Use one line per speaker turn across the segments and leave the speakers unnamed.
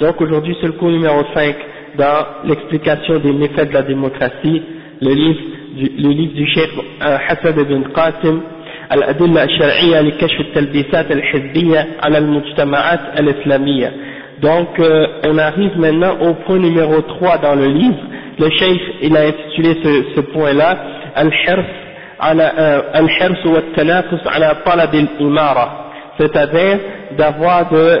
Donc aujourd'hui c'est le cours numéro 5 dans l'explication des méfaits de la démocratie, le livre du, le livre du Cheikh Hassan ibn Qasim الأدلة الشرعية لكشف التلبيسات الحزبية على المجتمعات الإسلامية. Donc euh, on arrive maintenant au point numéro 3 dans le livre. Le Cheikh il a intitulé ce, ce point-là Al-Hirs على الحرص والتنافس على طلب الإمارة c'est-à-dire d'avoir de,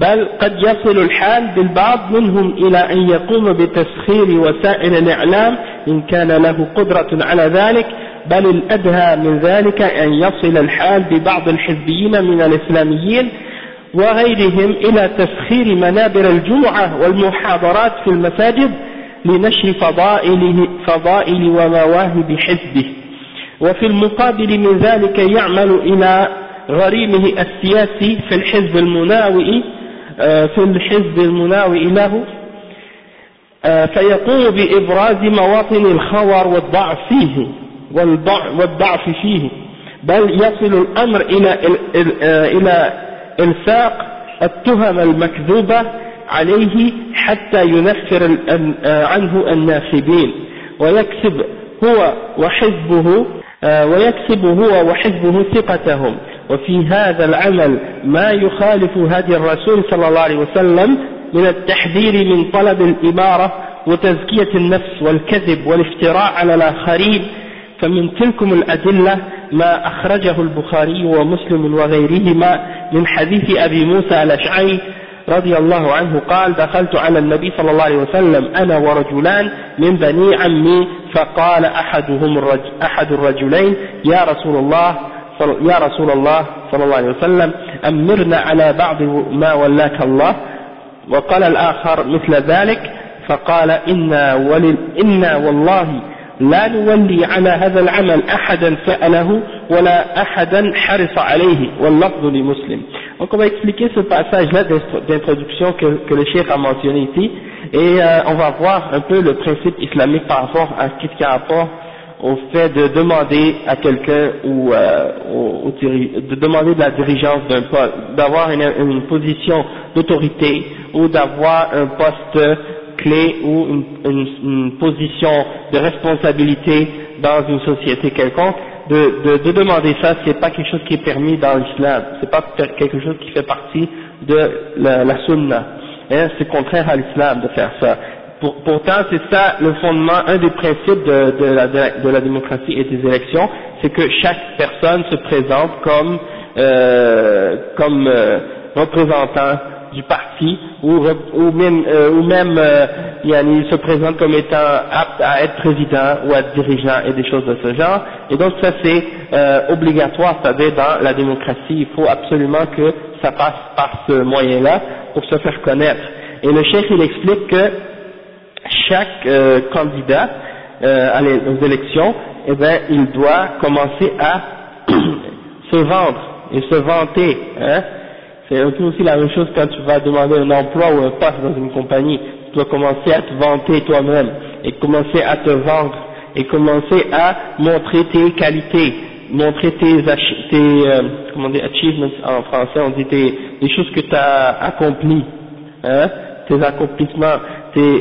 بل قد يصل الحال بالبعض منهم إلى أن يقوم بتسخير وسائل الإعلام إن كان له قدرة على ذلك بل الأدهى من ذلك أن يصل الحال ببعض الحزبيين من الإسلاميين وغيرهم إلى تسخير منابر الجمعة والمحاضرات في المساجد لنشر فضائل ومواهب حزبه. وفي المقابل من ذلك يعمل إلى غريمه السياسي في الحزب المناوئ في الحزب المناوئ له فيقوم بإبراز مواطن الخور والضعف فيه والضعف فيه. بل يصل الأمر إلى إلى إلصاق التهم المكذوبة عليه حتى ينفر عنه الناخبين. ويكسب هو وحزبه ويكسب هو وحزبه ثقتهم. وفي هذا العمل ما يخالف هدي الرسول صلى الله عليه وسلم من التحذير من طلب الإمارة وتزكية النفس والكذب والافتراء على الآخرين. فمن تلكم الأدلة ما أخرجه البخاري ومسلم وغيرهما من حديث أبي موسى الأشعري رضي الله عنه قال دخلت على النبي صلى الله عليه وسلم أنا ورجلان من بني عمي فقال أحدهم الرج أحد الرجلين يا رسول الله يا رسول الله صلى الله عليه وسلم أمرنا على بعض ما ولاك الله. وقال الآخر مثل ذلك فقال إنا, ولل إنا والله لا نولي على هذا العمل أحدا سأله ولا أحدا حرص عليه. واللفظ لمسلم. Donc on va expliquer ce passage-là d'introduction que, que le cheikh a mentionné ici. Et euh, on va voir un peu le principe islamique par rapport à ce qui a rapport au fait de demander à quelqu'un ou euh, de demander de la dirigeance d'un poste, d'avoir une, position d'autorité ou d'avoir un poste clé ou une, position de responsabilité dans une société quelconque, de demander ça, c'est pas quelque chose qui est permis dans l'islam, c'est pas quelque chose qui fait partie de la, la sunna, hein, c'est contraire à l'islam de faire ça. Pour, pourtant, c'est ça le fondement, un des principes de, de, la, de, la, démocratie et des élections, c'est que chaque personne se présente comme, euh, comme euh, représentant du parti ou, ou même, euh, ou même euh, il se présente comme étant apte à être président ou à être dirigeant et des choses de ce genre. Et donc ça c'est euh, obligatoire, c'est-à-dire dans la démocratie, il faut absolument que ça passe par ce moyen-là pour se faire connaître. Et le chef il explique que chaque euh, candidat euh, aux élections, eh ben, il doit commencer à se vendre et se vanter. Hein. C'est aussi la même chose quand tu vas demander un emploi ou un poste dans une compagnie. Tu dois commencer à te vanter toi-même et commencer à te vendre et commencer à montrer tes qualités, montrer tes, tes euh, comment dire, achievements en français, on dit tes, les choses que tu as accomplies, hein, tes accomplissements,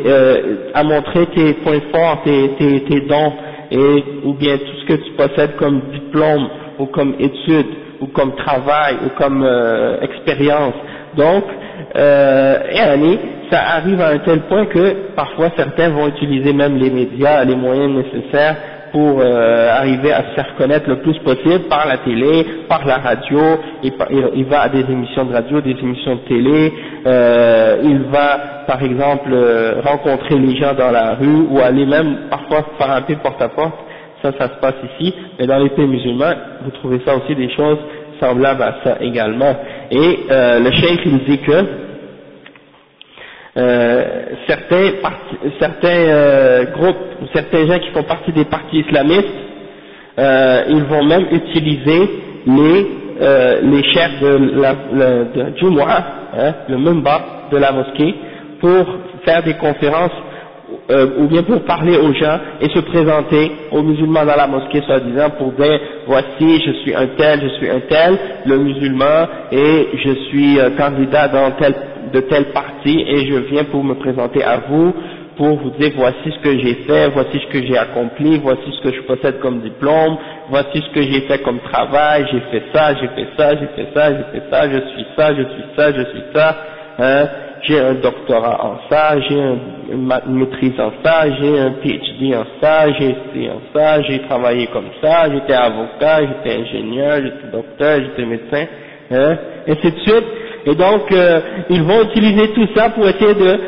euh, à montrer tes points forts, tes, tes, tes dons, et, ou bien tout ce que tu possèdes comme diplôme, ou comme étude, ou comme travail, ou comme euh, expérience. Donc, euh, et ça arrive à un tel point que parfois certains vont utiliser même les médias, les moyens nécessaires pour euh, arriver à se faire connaître le plus possible par la télé, par la radio, il, va à des émissions de radio, des émissions de télé, euh, il va par exemple euh, rencontrer les gens dans la rue ou aller même parfois faire un peu porte-à-porte, ça ça se passe ici, mais dans les pays musulmans, vous trouvez ça aussi des choses semblables à ça également. Et euh, le cheikh il dit que euh, certains, certains euh, groupes, certains gens qui font partie des partis islamistes, euh, ils vont même utiliser les, euh, les chefs de la, du mois, hein, le membre de la mosquée, pour faire des conférences euh, ou bien pour parler aux gens et se présenter aux musulmans dans la mosquée soi-disant pour dire voici je suis un tel, je suis un tel, le musulman et je suis candidat dans tel, de tel parti et je viens pour me présenter à vous pour vous dire voici ce que j'ai fait, voici ce que j'ai accompli, voici ce que je possède comme diplôme, voici ce que j'ai fait comme travail, j'ai fait ça, j'ai fait ça, j'ai fait ça, j'ai fait ça, je suis ça, je suis ça, je suis ça, hein j'ai un doctorat en ça, j'ai une maîtrise en ça, j'ai un PhD en ça, j'ai été en ça, j'ai travaillé comme ça, j'étais avocat, j'étais ingénieur, j'étais docteur, j'étais médecin, hein, et ainsi de. Et donc, euh, ils vont utiliser tout ça pour essayer de,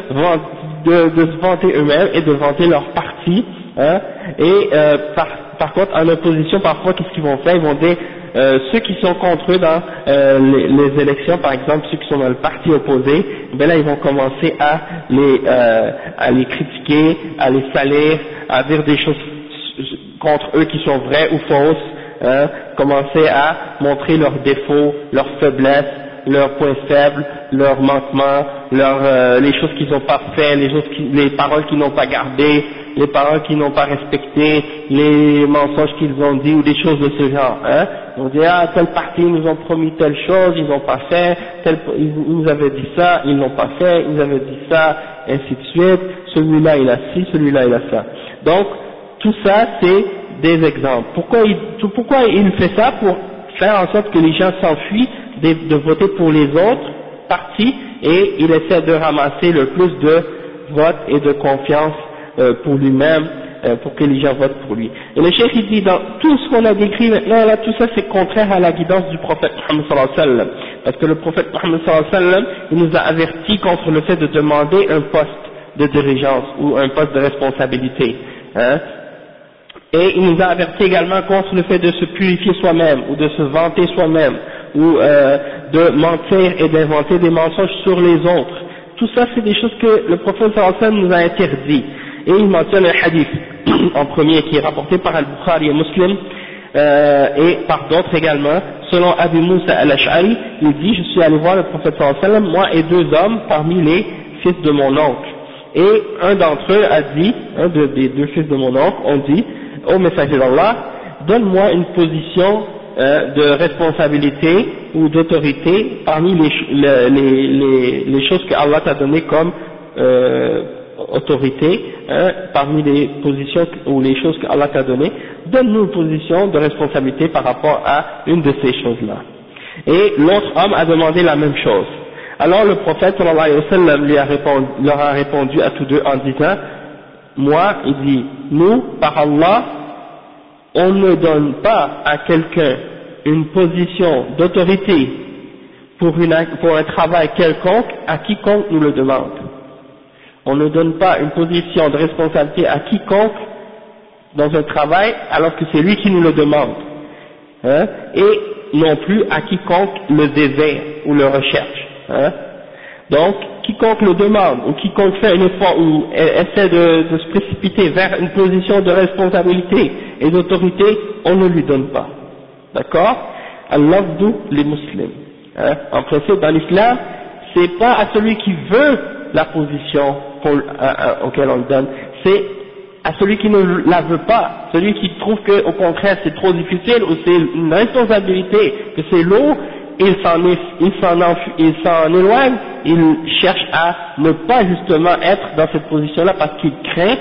se vanter eux-mêmes et de vanter leur parti. Hein, et euh, par, par contre, en opposition, parfois, qu'est-ce qu'ils vont faire? Ils vont dire euh, ceux qui sont contre eux dans euh, les, les, élections, par exemple ceux qui sont dans le parti opposé, ben là ils vont commencer à les, euh, à les critiquer, à les salir, à dire des choses contre eux qui sont vraies ou fausses, hein, commencer à montrer leurs défauts, leurs faiblesses, leurs points faibles, leurs manquements, leurs, euh, les choses qu'ils n'ont pas fait, les, choses qui, les paroles qu'ils n'ont pas gardées, les paroles qu'ils n'ont pas respectées, les mensonges qu'ils ont dit ou des choses de ce genre. Hein. On dit ah telle partie nous ont promis telle chose, ils n'ont pas fait, tel, ils, nous avaient dit ça, ils n'ont pas fait, ils avaient dit ça, ainsi de suite. Celui-là il a ci, celui-là il a ça. Donc tout ça c'est des exemples. Pourquoi il, pourquoi il fait ça? Pour faire en sorte que les gens s'enfuient de, de voter pour les autres partis et il essaie de ramasser le plus de votes et de confiance euh, pour lui-même, euh, pour que les gens votent pour lui. Et le chef il dit dans tout ce qu'on a décrit maintenant, là, tout ça c'est contraire à la guidance du prophète Muhammad sallallahu alayhi wa. Parce que le prophète Muhammad sallallahu alayhi wa il nous a averti contre le fait de demander un poste de dirigeance ou un poste de responsabilité. Hein. Et il nous a averti également contre le fait de se purifier soi-même ou de se vanter soi-même ou euh, de mentir et d'inventer des mensonges sur les autres. Tout ça c'est des choses que le prophète sallallahu nous a interdit et il mentionne un hadith en premier qui est rapporté par Al-Bukhari et Muslim euh, et par d'autres également. Selon Abu Musa al-Ash'ari il dit je suis allé voir le prophète sallam moi et deux hommes parmi les fils de mon oncle. Et un d'entre eux a dit un des deux fils de mon oncle ont dit ô messager d'Allah donne-moi une position de responsabilité ou d'autorité parmi les, choses que Allah t'a données comme euh, autorité hein, parmi les positions ou les choses qu'Allah t'a données, donne-nous une position de responsabilité par rapport à une de ces choses-là. Et l'autre homme a demandé la même chose. Alors le prophète sallallahu alayhi wa sallam leur a répondu à tous deux en disant, moi, il dit, nous, par Allah, on ne donne pas à quelqu'un une position d'autorité pour, un travail quelconque à quiconque nous le demande on ne donne pas une position de responsabilité à quiconque dans un travail alors que c'est lui qui nous le demande, hein, et non plus à quiconque le désire ou le recherche. Hein. Donc, quiconque le demande, ou quiconque fait un effort ou essaie de, se précipiter vers une position de responsabilité et d'autorité, on ne lui donne pas. D'accord? Allah les musulmans. Hein? En principe, dans l'islam, c'est pas à celui qui veut la position auquel on le donne, c'est à celui qui ne la veut pas, celui qui trouve que au contraire c'est trop difficile ou c'est une responsabilité, que c'est lourd, il s'en éloigne, il cherche à ne pas justement être dans cette position-là parce qu'il craint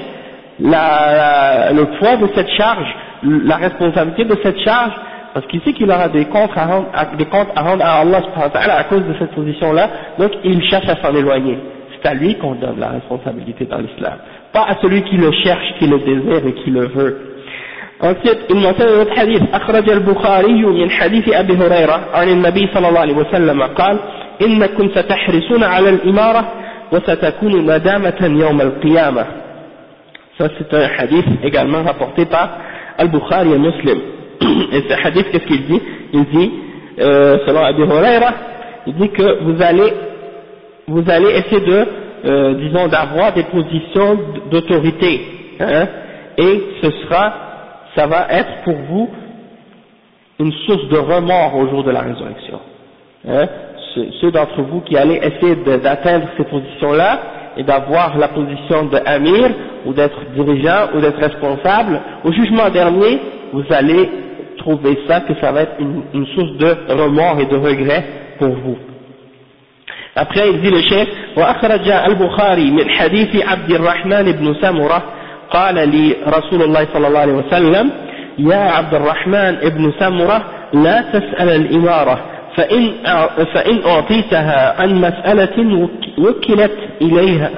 la, le poids de cette charge, la responsabilité de cette charge, parce qu'il sait qu'il aura des comptes à rendre, des comptes à, rendre à Allah à cause de cette position-là, donc il cherche à s'en éloigner. C'est à lui qu'on donne la responsabilité dans l'islam, pas à celui qui le cherche, qui le désire et qui le veut. Ensuite, il mentionne un autre hadith, أخرج البخاري من حديث أبي هريرة عن النبي صلى الله عليه وسلم قال إنكم ستحرصون على الإمارة وستكون ندامة يوم القيامة. Ça c'est un hadith également rapporté par Al-Bukhari et Muslim. Et ce hadith, qu'est-ce qu'il dit Il dit, euh, selon Abu Huraira, il dit que vous allez, vous allez essayer de, euh, disons, d'avoir des positions d'autorité, et ce sera ça va être pour vous une source de remords au jour de la résurrection. Hein? Ceux, d'entre vous qui allez essayer d'atteindre ces positions-là et d'avoir la position d'amir ou d'être dirigeant ou d'être responsable, au jugement dernier, vous allez trouver ça que ça va être une, source de remords et de regret pour vous. Après, il dit le chef, وأخرج البخاري من حديث عبد الرحمن بن سمرة قال لي رسول الله صلى الله عليه وسلم يا عبد الرحمن ابن سمرة لا تسأل الإمارة فإن, فإن أعطيتها عن مسألة وكلت إليها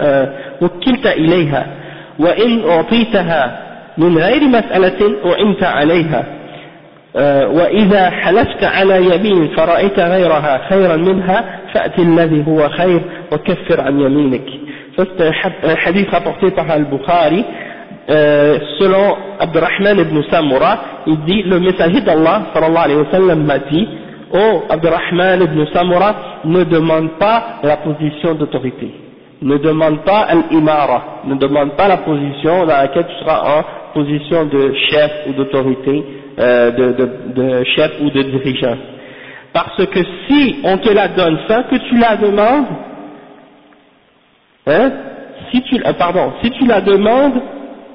وكلت إليها وإن أعطيتها من غير مسألة أعنت عليها وإذا حلفت على يمين فرأيت غيرها خيرا منها فأت الذي هو خير وكفر عن يمينك. Hadith rapporté Al-Bukhari Euh, selon Abdurrahman ibn Samura, il dit, le messager d'Allah, sallallahu alayhi wa sallam, m'a dit, oh Abdurrahman ibn Samura, ne demande pas la position d'autorité, ne demande pas al-imara, ne demande pas la position dans laquelle tu seras en position de chef ou d'autorité, euh, de, chef ou de dirigeant. Parce que si on te la donne sans que tu la demandes, hein, si tu, euh, pardon, si tu la demandes,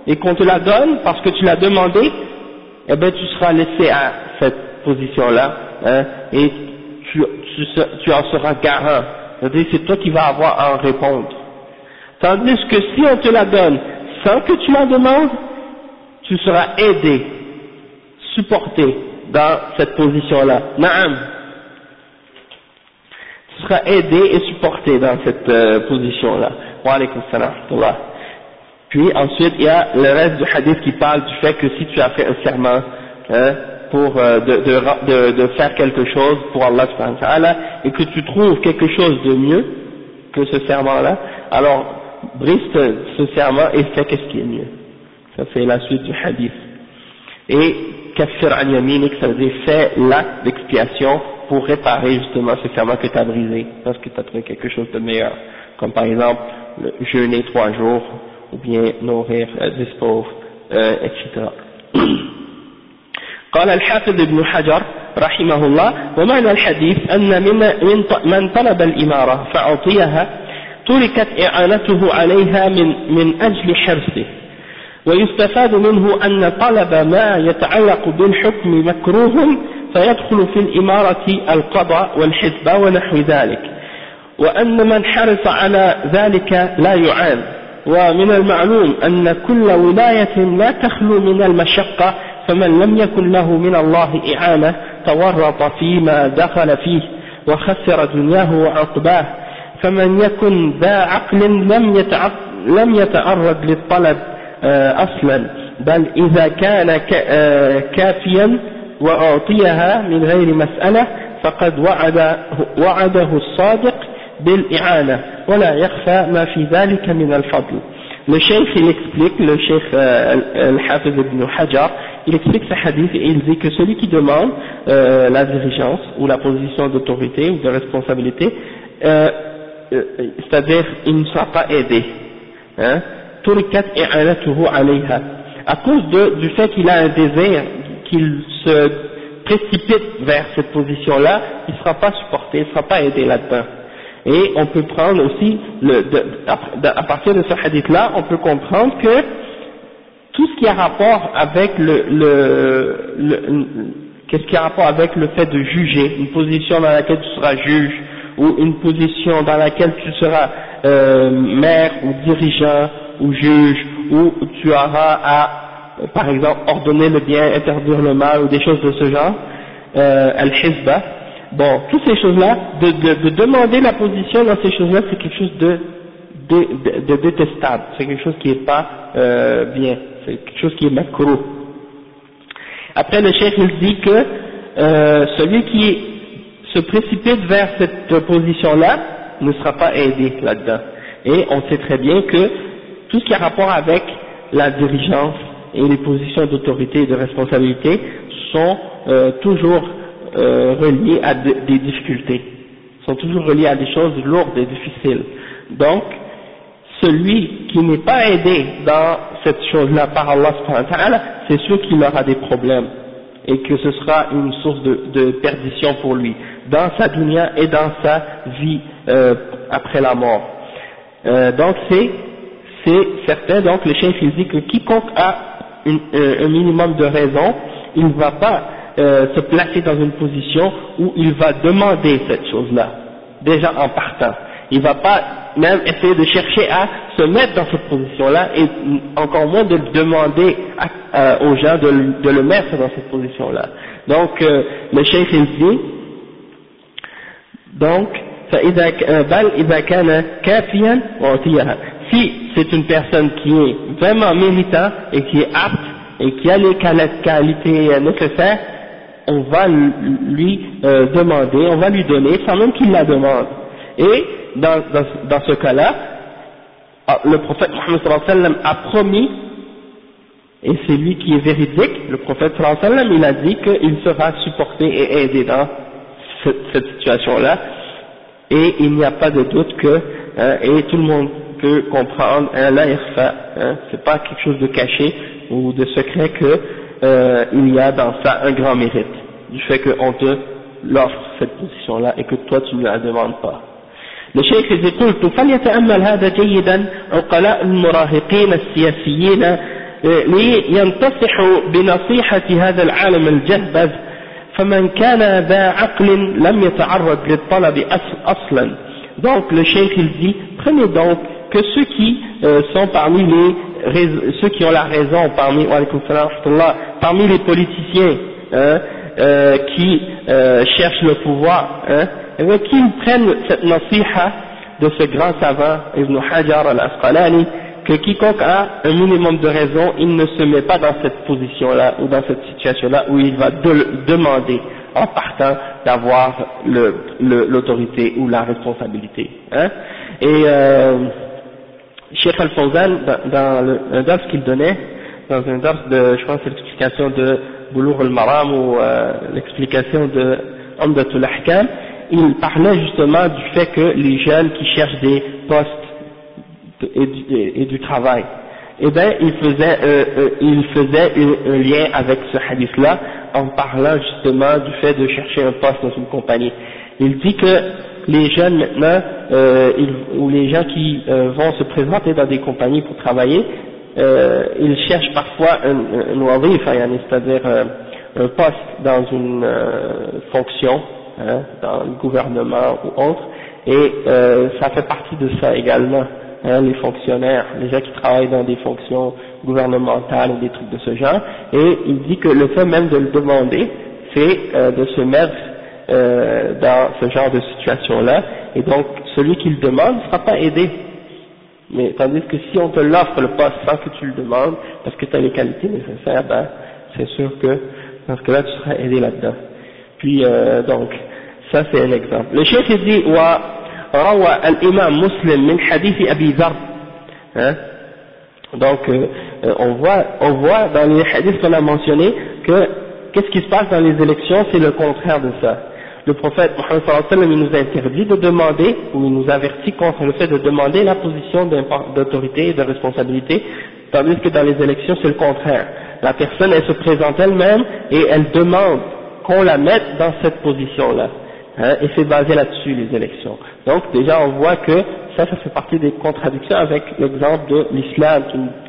et qu'on te la donne parce que tu l'as demandé, eh bien tu seras laissé à cette position-là, hein, et tu, tu, en seras garant. C'est-à-dire c'est toi qui vas avoir à en répondre. Tandis que si on te la donne sans que tu la demandes, tu seras aidé, supporté dans cette position-là. Naam. Tu seras aidé et supporté dans cette euh, position-là. Wa alaykum salam. Puis ensuite, il y a le reste du hadith qui parle du fait que si tu as fait un serment hein, pour euh, de, de, de, faire quelque chose pour Allah et que tu trouves quelque chose de mieux que ce serment-là, alors brise ce serment et fais qu'est-ce qui est mieux. Ça c'est la suite du hadith. Et kafir an yaminik, ça veut dire fais l'acte d'expiation pour réparer justement ce serment que tu as brisé, parce que tu as trouvé quelque chose de meilleur. Comme par exemple, le jeûner trois jours ou bien nourrir des pauvres, etc. قال الحافظ ابن حجر رحمه الله ومعنى الحديث أن من, من طلب الإمارة فأعطيها تركت إعانته عليها من, من أجل حرصه. ويستفاد منه أن طلب ما يتعلق بالحكم مكروه فيدخل في الإمارة القضاء والحسبة ونحو ذلك. وأن من حرص على ذلك لا يعان. ومن المعلوم أن كل ولاية لا تخلو من المشقة فمن لم يكن له من الله إعانة تورط فيما دخل فيه وخسر دنياه وعقباه. فمن يكن ذا عقل لم, لم يتعرض للطلب آه، أصلا. بل إذا كان آه، كافيا وأعطيها من غير مسألة فقد وعد وعده الصادق بالإعانة ولا يخفى ما في ذلك من الفضل le cheikh il explique, le cheikh euh, al-Hafiz ibn Hajar, il explique ce hadith et il dit que celui qui demande euh, la dirigeance ou la position d'autorité ou de responsabilité, euh, euh, c'est-à-dire il ne sera pas aidé. Hein تركت إعانته عليها à cause de, du fait qu'il a un désir, qu'il se précipite vers cette position-là, il ne sera pas supporté, il ne sera pas aidé là-dedans. Et on peut prendre aussi, le, de, à partir de ce hadith-là, on peut comprendre que tout ce qui a rapport avec le, le, le qu'est-ce qui a rapport avec le fait de juger, une position dans laquelle tu seras juge, ou une position dans laquelle tu seras euh, maire ou dirigeant ou juge, où tu auras à, par exemple, ordonner le bien, interdire le mal ou des choses de ce genre, euh, al-hizba, bon, toutes ces choses-là, de, de, de, demander la position dans ces choses-là, c'est quelque chose de, de, de détestable, c'est quelque chose qui n'est pas euh, bien, c'est quelque chose qui est macro. Après, le chef il dit que euh, celui qui se précipite vers cette position-là ne sera pas aidé là-dedans. Et on sait très bien que tout ce qui a rapport avec la dirigeance et les positions d'autorité et de responsabilité sont euh, toujours euh, reliées à des difficultés, sont toujours reliées à des choses lourdes et difficiles. Donc, celui qui n'est pas aidé dans cette chose-là par Allah c'est sûr qu'il aura des problèmes et que ce sera une source de, perdition pour lui, dans sa dunya et dans sa vie euh, après la mort. Euh, donc c'est c'est certain, donc le chef il quiconque a euh, un minimum de raison, il ne va pas euh, se placer dans une position où il va demander cette chose-là, déjà en partant. Il ne va pas même essayer de chercher à se mettre dans cette position-là et encore moins de demander euh, aux gens de, le mettre dans cette position-là. Donc, euh, le cheikh il dit, donc, euh, si c'est une personne qui est vraiment méritant et qui est apte et qui a les qualités nécessaires, on va lui euh, demander, on va lui donner sans même qu'il la demande. Et dans, dans, dans ce cas-là, ah, le prophète Mohammed a promis, et c'est lui qui est véridique, le prophète sallam, il a dit qu'il sera supporté et aidé dans cette, situation-là, et il n'y a pas de doute que, hein, et tout le monde peut comprendre un la hein, c'est pas quelque chose de caché ou de secret que euh, il y a dans ça un grand mérite du fait qu'on te l'offre cette position là et que toi tu ne la demandes pas le cheikh dit قلت فليتأمل هذا جيدا عقلاء المراهقين السياسيين لينتصحوا بنصيحة هذا العالم الجهبذ فمن كان ذا عقل لم يتعرض للطلب أصلا donc le cheikh il dit prenez donc que ceux qui euh, sont parmi les ceux qui ont la raison parmi parmi les politiciens hein, euh, qui euh, cherchent le pouvoir hein, eh qu'ils prennent cette nasiha de ce grand savant Ibn Hajar al-Asqalani que quiconque a un minimum de raison, il ne se met pas dans cette position-là ou dans cette situation-là où il va demander en partant d'avoir l'autorité ou la responsabilité. Hein. Et euh, Cheikh Al-Fawzan, dans, le, un dars qu'il donnait, dans un dars de, je pense, l'explication de Boulour al-Maram ou euh, l'explication de Amdatul Ahkam, il parlait justement du fait que les jeunes qui cherchent des postes et, du, et, du travail, eh bien, il faisait, euh, euh, il faisait un, lien avec ce hadith-là en parlant justement du fait de chercher un poste dans une compagnie. Il dit que les jeunes maintenant, euh, ou les gens qui euh, vont se présenter dans des compagnies pour travailler, euh, ils cherchent parfois un, un c'est-à-dire euh, un poste dans une euh, fonction, hein, dans le gouvernement ou autre, et ça fait partie de ça également, hein, les fonctionnaires, les gens qui travaillent dans des fonctions gouvernementales ou des trucs de ce genre, et il dit que le fait même de le demander, c'est de se mettre euh, dans ce genre de situation-là, et donc celui qui le demande ne sera pas aidé. Mais tandis que si on te l'offre le poste sans que tu le demandes, parce que tu as les qualités nécessaires, ben c'est sûr que dans ce cas-là tu seras aidé là-dedans. Puis euh, donc ça c'est un exemple. Le chef dit wa al-imam muslim min hadith Abi Dhar. Hein? Donc euh, on voit on voit dans les hadiths qu'on a mentionnés que qu'est-ce qui se passe dans les élections, c'est le contraire de ça. Le prophète Mohammed il nous interdit de demander, ou il nous avertit contre le fait de demander la position d'autorité et de responsabilité, tandis que dans les élections c'est le contraire. La personne elle se présente elle-même et elle demande qu'on la mette dans cette position-là. Hein, et c'est basé là-dessus les élections. Donc déjà on voit que ça, ça fait partie des contradictions avec l'exemple de l'islam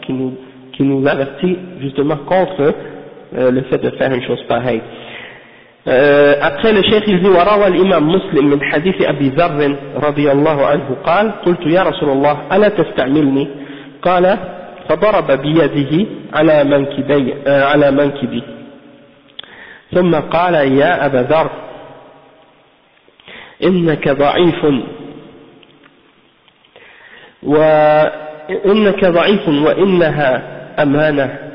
qui, nous, qui nous avertit justement contre euh, le fait de faire une chose pareille. Après le cheikh il dit وروى الإمام مسلم من حديث أبي ذر رضي الله عنه. قال قلت يا رسول الله ألا تستعملني؟ قال فضرب بيده على منكبي آه على منكبي. ثم قال يا أبا ذر إنك ضعيف. وإنك ضعيف وإنها أمانة.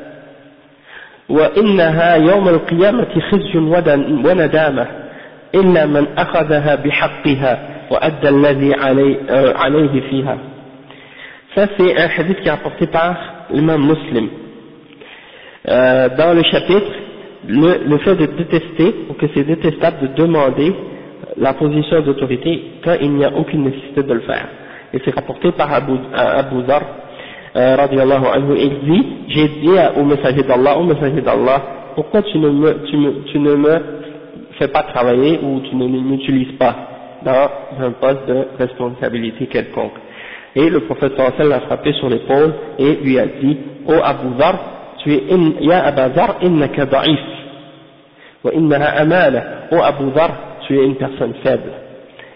وإنها يوم القيامة خزي وندامة إلا من أخذها بحقها وأدى الذي عليه فيها Ça, c'est un hadith qui est apporté par l'imam muslim. Euh, dans le chapitre, le, le fait de détester, ou que c'est détestable de demander la position d'autorité quand il n'y a aucune nécessité de le faire. Et c'est rapporté par Abu, Abu Dhar, euh, radiallahu anhu, il dit, j'ai dit au messager d'Allah, au messager d'Allah, pourquoi tu ne, me, tu, me, tu ne me fais pas travailler ou tu ne m'utilises pas dans un poste de responsabilité quelconque? Et le prophète sallallahu l'a frappé sur l'épaule et lui a dit, oh Abu Dhar, tu es, in, Abu Dhar, wa oh Abu Dhar, tu es une personne faible.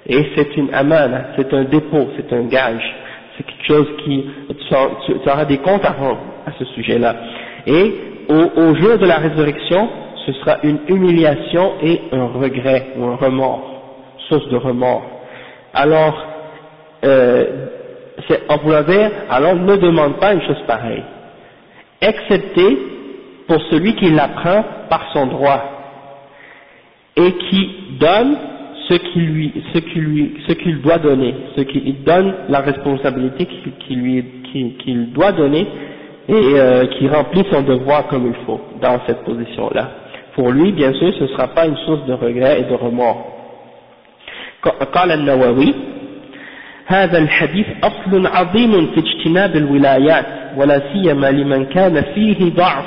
Et c'est une amana, c'est un dépôt, c'est un gage c'est quelque chose qui, tu, auras des comptes à rendre à ce sujet-là. Et au, jour de la résurrection, ce sera une humiliation et un regret ou un remords, source de remords. Alors, euh, dire, alors ne demande pas une chose pareille, excepté pour celui qui l'apprend par son droit et qui donne ce qu'il lui, ce qu'il lui, ce qu'il doit donner, ce qu'il donne la responsabilité qu'il lui, qu'il doit donner et euh, qui remplit son devoir comme il faut dans cette position-là. Pour lui, bien sûr, ce ne sera pas une source de regret et de remords. قال النووي هذا الحديث أصل عظيم في اجتناب الولايات ولا سيما لمن كان فيه ضعف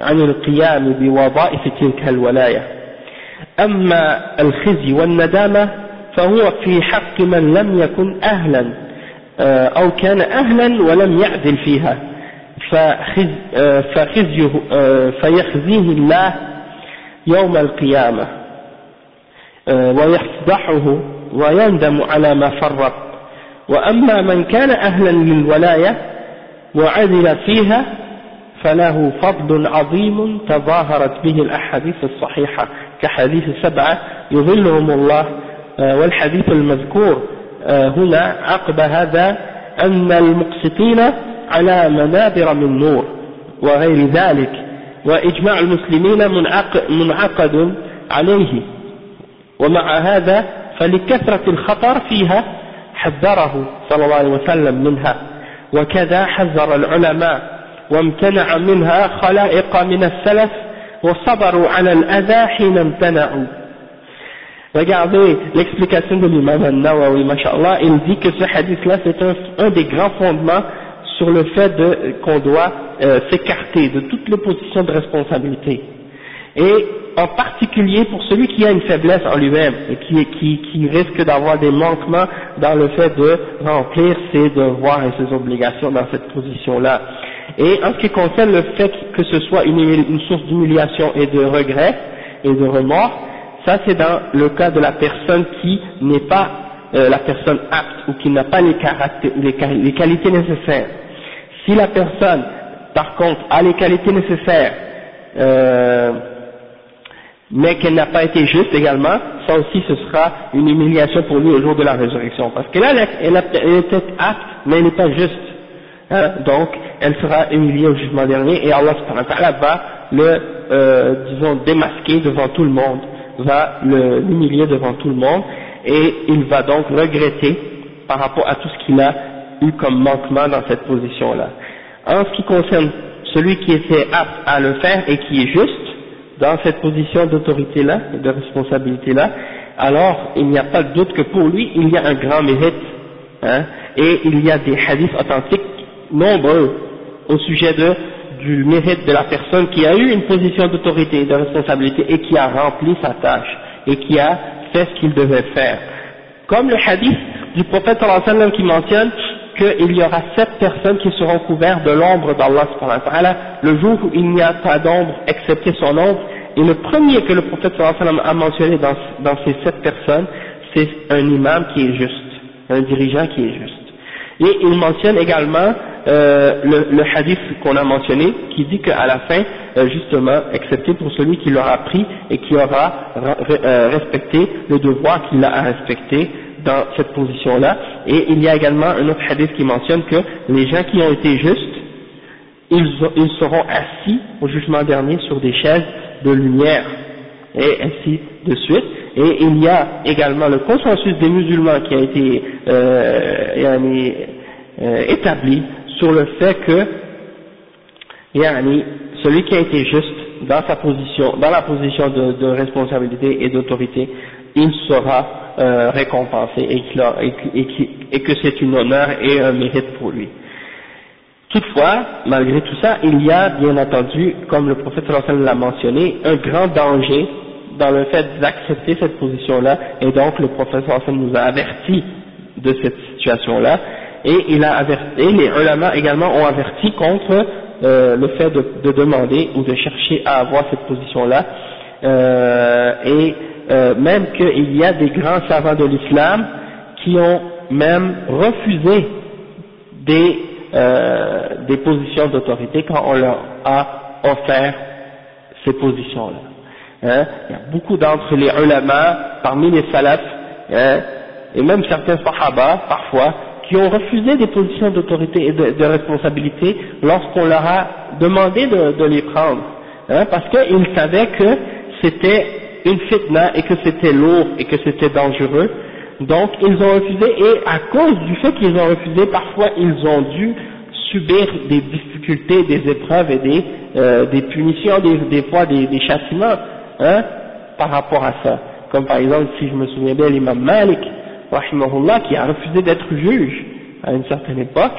عن القيام بوظائف تلك الولايه أما الخزي والندامة فهو في حق من لم يكن أهلا آه، أو كان أهلا ولم يعدل فيها. آه، فخزيه آه، فيخزيه الله يوم القيامة ويفضحه ويندم على ما فرط. وأما من كان أهلا للولاية وعدل فيها فله فضل عظيم تظاهرت به الأحاديث الصحيحة. كحديث السبعة يظلهم الله. آه، والحديث المذكور آه، هنا عقب هذا أن المقسطين على منابر من نور وغير ذلك وإجماع المسلمين منعقد عليه. ومع هذا فلكثرة الخطر فيها حذره صلى الله عليه وسلم منها. وكذا حذر العلماء وامتنع منها خلائق من السلف Regardez l'explication de l'imam al-Nawawi, mashallah, il dit que ce hadith-là c'est un, des grands fondements sur le fait qu'on doit euh, s'écarter de toutes les positions de responsabilité. Et en particulier pour celui qui a une faiblesse en lui-même et qui, qui, qui risque d'avoir des manquements dans le fait de remplir ses devoirs et ses obligations dans cette position-là. Et en ce qui concerne le fait que ce soit une, source d'humiliation et de regret et de remords, ça c'est dans le cas de la personne qui n'est pas euh, la personne apte ou qui n'a pas les, qualités nécessaires. Si la personne, par contre, a les qualités nécessaires, euh, mais qu'elle n'a pas été juste également, ça aussi ce sera une humiliation pour lui au jour de la résurrection. Parce que là, elle, apte, mais elle n'est pas juste. Hein, donc, elle sera humiliée au jugement dernier et Allah va le, euh, disons, démasquer devant tout le monde, va l'humilier devant tout le monde et il va donc regretter par rapport à tout ce qu'il a eu comme manquement dans cette position-là. En ce qui concerne celui qui était apte à le faire et qui est juste dans cette position d'autorité-là de responsabilité-là, alors il n'y a pas de doute que pour lui, il y a un grand mérite, hein, et il y a des hadiths authentiques nombreux au sujet de, du mérite de la personne qui a eu une position d'autorité et de responsabilité et qui a rempli sa tâche et qui a fait ce qu'il devait faire. Comme le hadith du prophète sallam qui mentionne qu'il y aura sept personnes qui seront couvertes de l'ombre d'Allah le jour où il n'y a pas d'ombre excepté son ombre. Et le premier que le prophète sallam a mentionné dans, dans ces sept personnes, c'est un imam qui est juste, un dirigeant qui est juste. Et il mentionne également euh, le, hadith qu'on a mentionné, qui dit qu'à la fin, euh, justement, excepté pour celui qui l'aura pris et qui aura euh, respecté le devoir qu'il a à respecter dans cette position-là. Et il y a également un autre hadith qui mentionne que les gens qui ont été justes, ils, ils seront assis au jugement dernier sur des chaises de lumière, et ainsi de suite. Et il y a également le consensus des musulmans qui a été euh, euh, établi sur le fait que celui qui a été juste dans sa position, dans la position de, responsabilité et d'autorité, il sera euh, récompensé et, et, et que c'est un honneur et un mérite pour lui. Toutefois, malgré tout ça, il y a bien entendu, comme le prophète l'a mentionné, un grand danger dans le fait d'accepter cette position-là, et donc le prophète nous a averti de cette situation-là, et il a averti, et les ulama également ont averti contre euh, le fait de, de, demander ou de chercher à avoir cette position-là, euh, et euh, même qu'il y a des grands savants de l'islam qui ont même refusé des, euh, des positions d'autorité quand on leur a offert ces positions-là. Hein. Il y a beaucoup d'entre les ulama, parmi les salafs, hein, et même certains sahaba parfois, qui ont refusé des positions d'autorité et de, responsabilité lorsqu'on leur a demandé de, les prendre, hein, parce qu'ils savaient que c'était une fitna et que c'était lourd et que c'était dangereux, donc ils ont refusé et à cause du fait qu'ils ont refusé, parfois ils ont dû subir des difficultés, des épreuves et des, euh, des punitions, des, des fois des, des châtiments hein, par rapport à ça. Comme par exemple, si je me souviens bien, l'imam Malik, qui a refusé d'être juge à une certaine époque,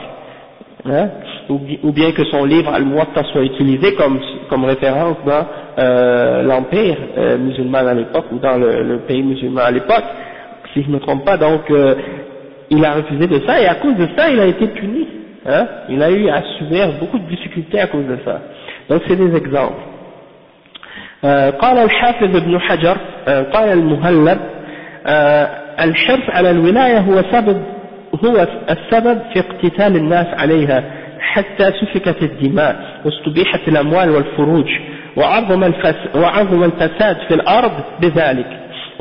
hein, ou, bien que son livre Al-Muwatta soit utilisé comme, comme référence dans euh, l'empire euh, musulman à l'époque, ou dans le, le, pays musulman à l'époque, si je ne me trompe pas, donc euh, il a refusé de ça, et à cause de ça, il a été puni. Hein, il a eu à subir beaucoup de difficultés à cause de ça. Donc c'est des exemples. قال الحافظ ابن حجر قال المهلب الحرص على الولاية هو سبب هو السبب في اقتتال الناس عليها حتى سفكت الدماء واستبيحت الأموال والفروج وعظم, وعظم الفساد في الأرض بذلك.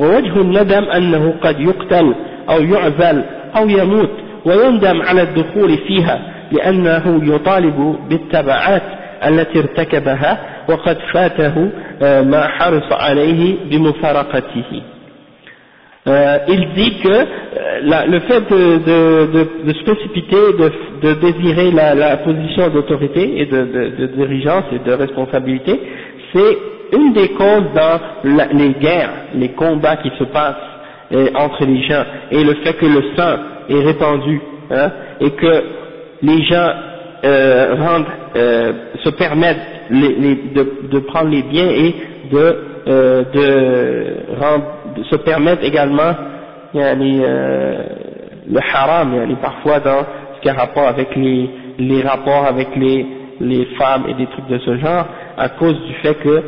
ووجه الندم أنه قد يقتل أو يعزل أو يموت ويندم على الدخول فيها لأنه يطالب بالتبعات التي ارتكبها وقد فاته ما حرص عليه بمفارقته Euh, il dit que euh, le fait de, de, de, de se précipiter, de, de désirer la, la position d'autorité et de, de, dirigeance et de responsabilité, c'est une des causes dans les guerres, les combats qui se passent euh, entre les gens, et le fait que le sang est répandu, hein, et que les gens euh, rendent, euh, se permettent de, prendre les biens et de, euh, se permettent également euh, le haram, parfois dans ce qui a rapport avec les, rapports avec les, femmes et des trucs de ce genre, à cause du fait que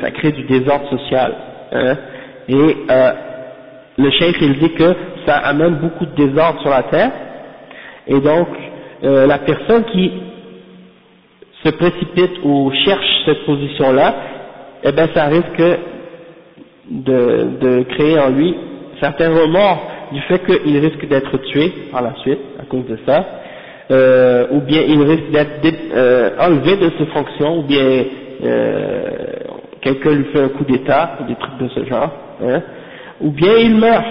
ça crée du désordre social. Hein. Et le cheikh il dit que ça amène beaucoup de désordre sur la terre, et donc la personne qui se précipite ou cherche cette position-là, eh ben ça risque de, créer en lui certains remords du fait qu'il risque d'être tué par la suite à cause de ça, euh, ou bien il risque d'être euh, enlevé de ses fonctions, ou bien euh, quelqu'un lui fait un coup d'état, ou des trucs de ce genre, hein, ou bien il meurt.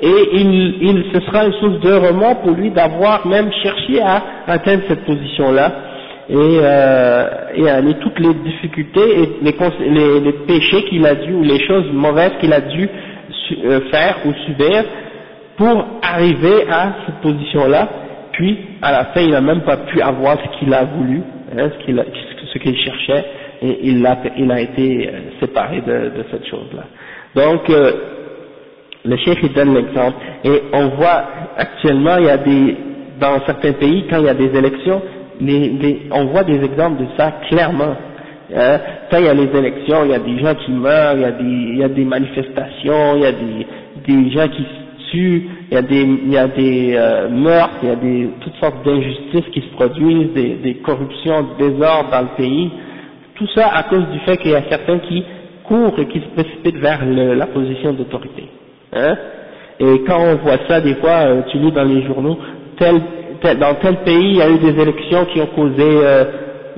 Et il, ce sera une source de remords pour lui d'avoir même cherché à atteindre cette position-là, et, euh, et toutes les difficultés et les, péchés qu'il a dû, ou les choses mauvaises qu'il a dû euh, faire ou subir pour arriver à cette position-là, puis à la fin il n'a même pas pu avoir ce qu'il a voulu, hein, ce qu'il cherchait, et il a, il a été euh, séparé de, de cette chose-là. Donc, euh, le chef il donne l'exemple, et on voit actuellement, il y a des, dans certains pays, quand il y a des élections, on voit des exemples de ça clairement. Hein, quand il y a les élections, il y a des gens qui meurent, il y a des, manifestations, il y a des, gens qui se tuent, il y a des, euh, meurtres, il y a des, toutes sortes d'injustices qui se produisent, des, corruptions, des désordres dans le pays. Tout ça à cause du fait qu'il y a certains qui courent et qui se précipitent vers la position d'autorité. Hein et quand on voit ça, des fois, euh, tu lis dans les journaux, tel, tel, dans tel pays, il y a eu des élections qui ont causé euh,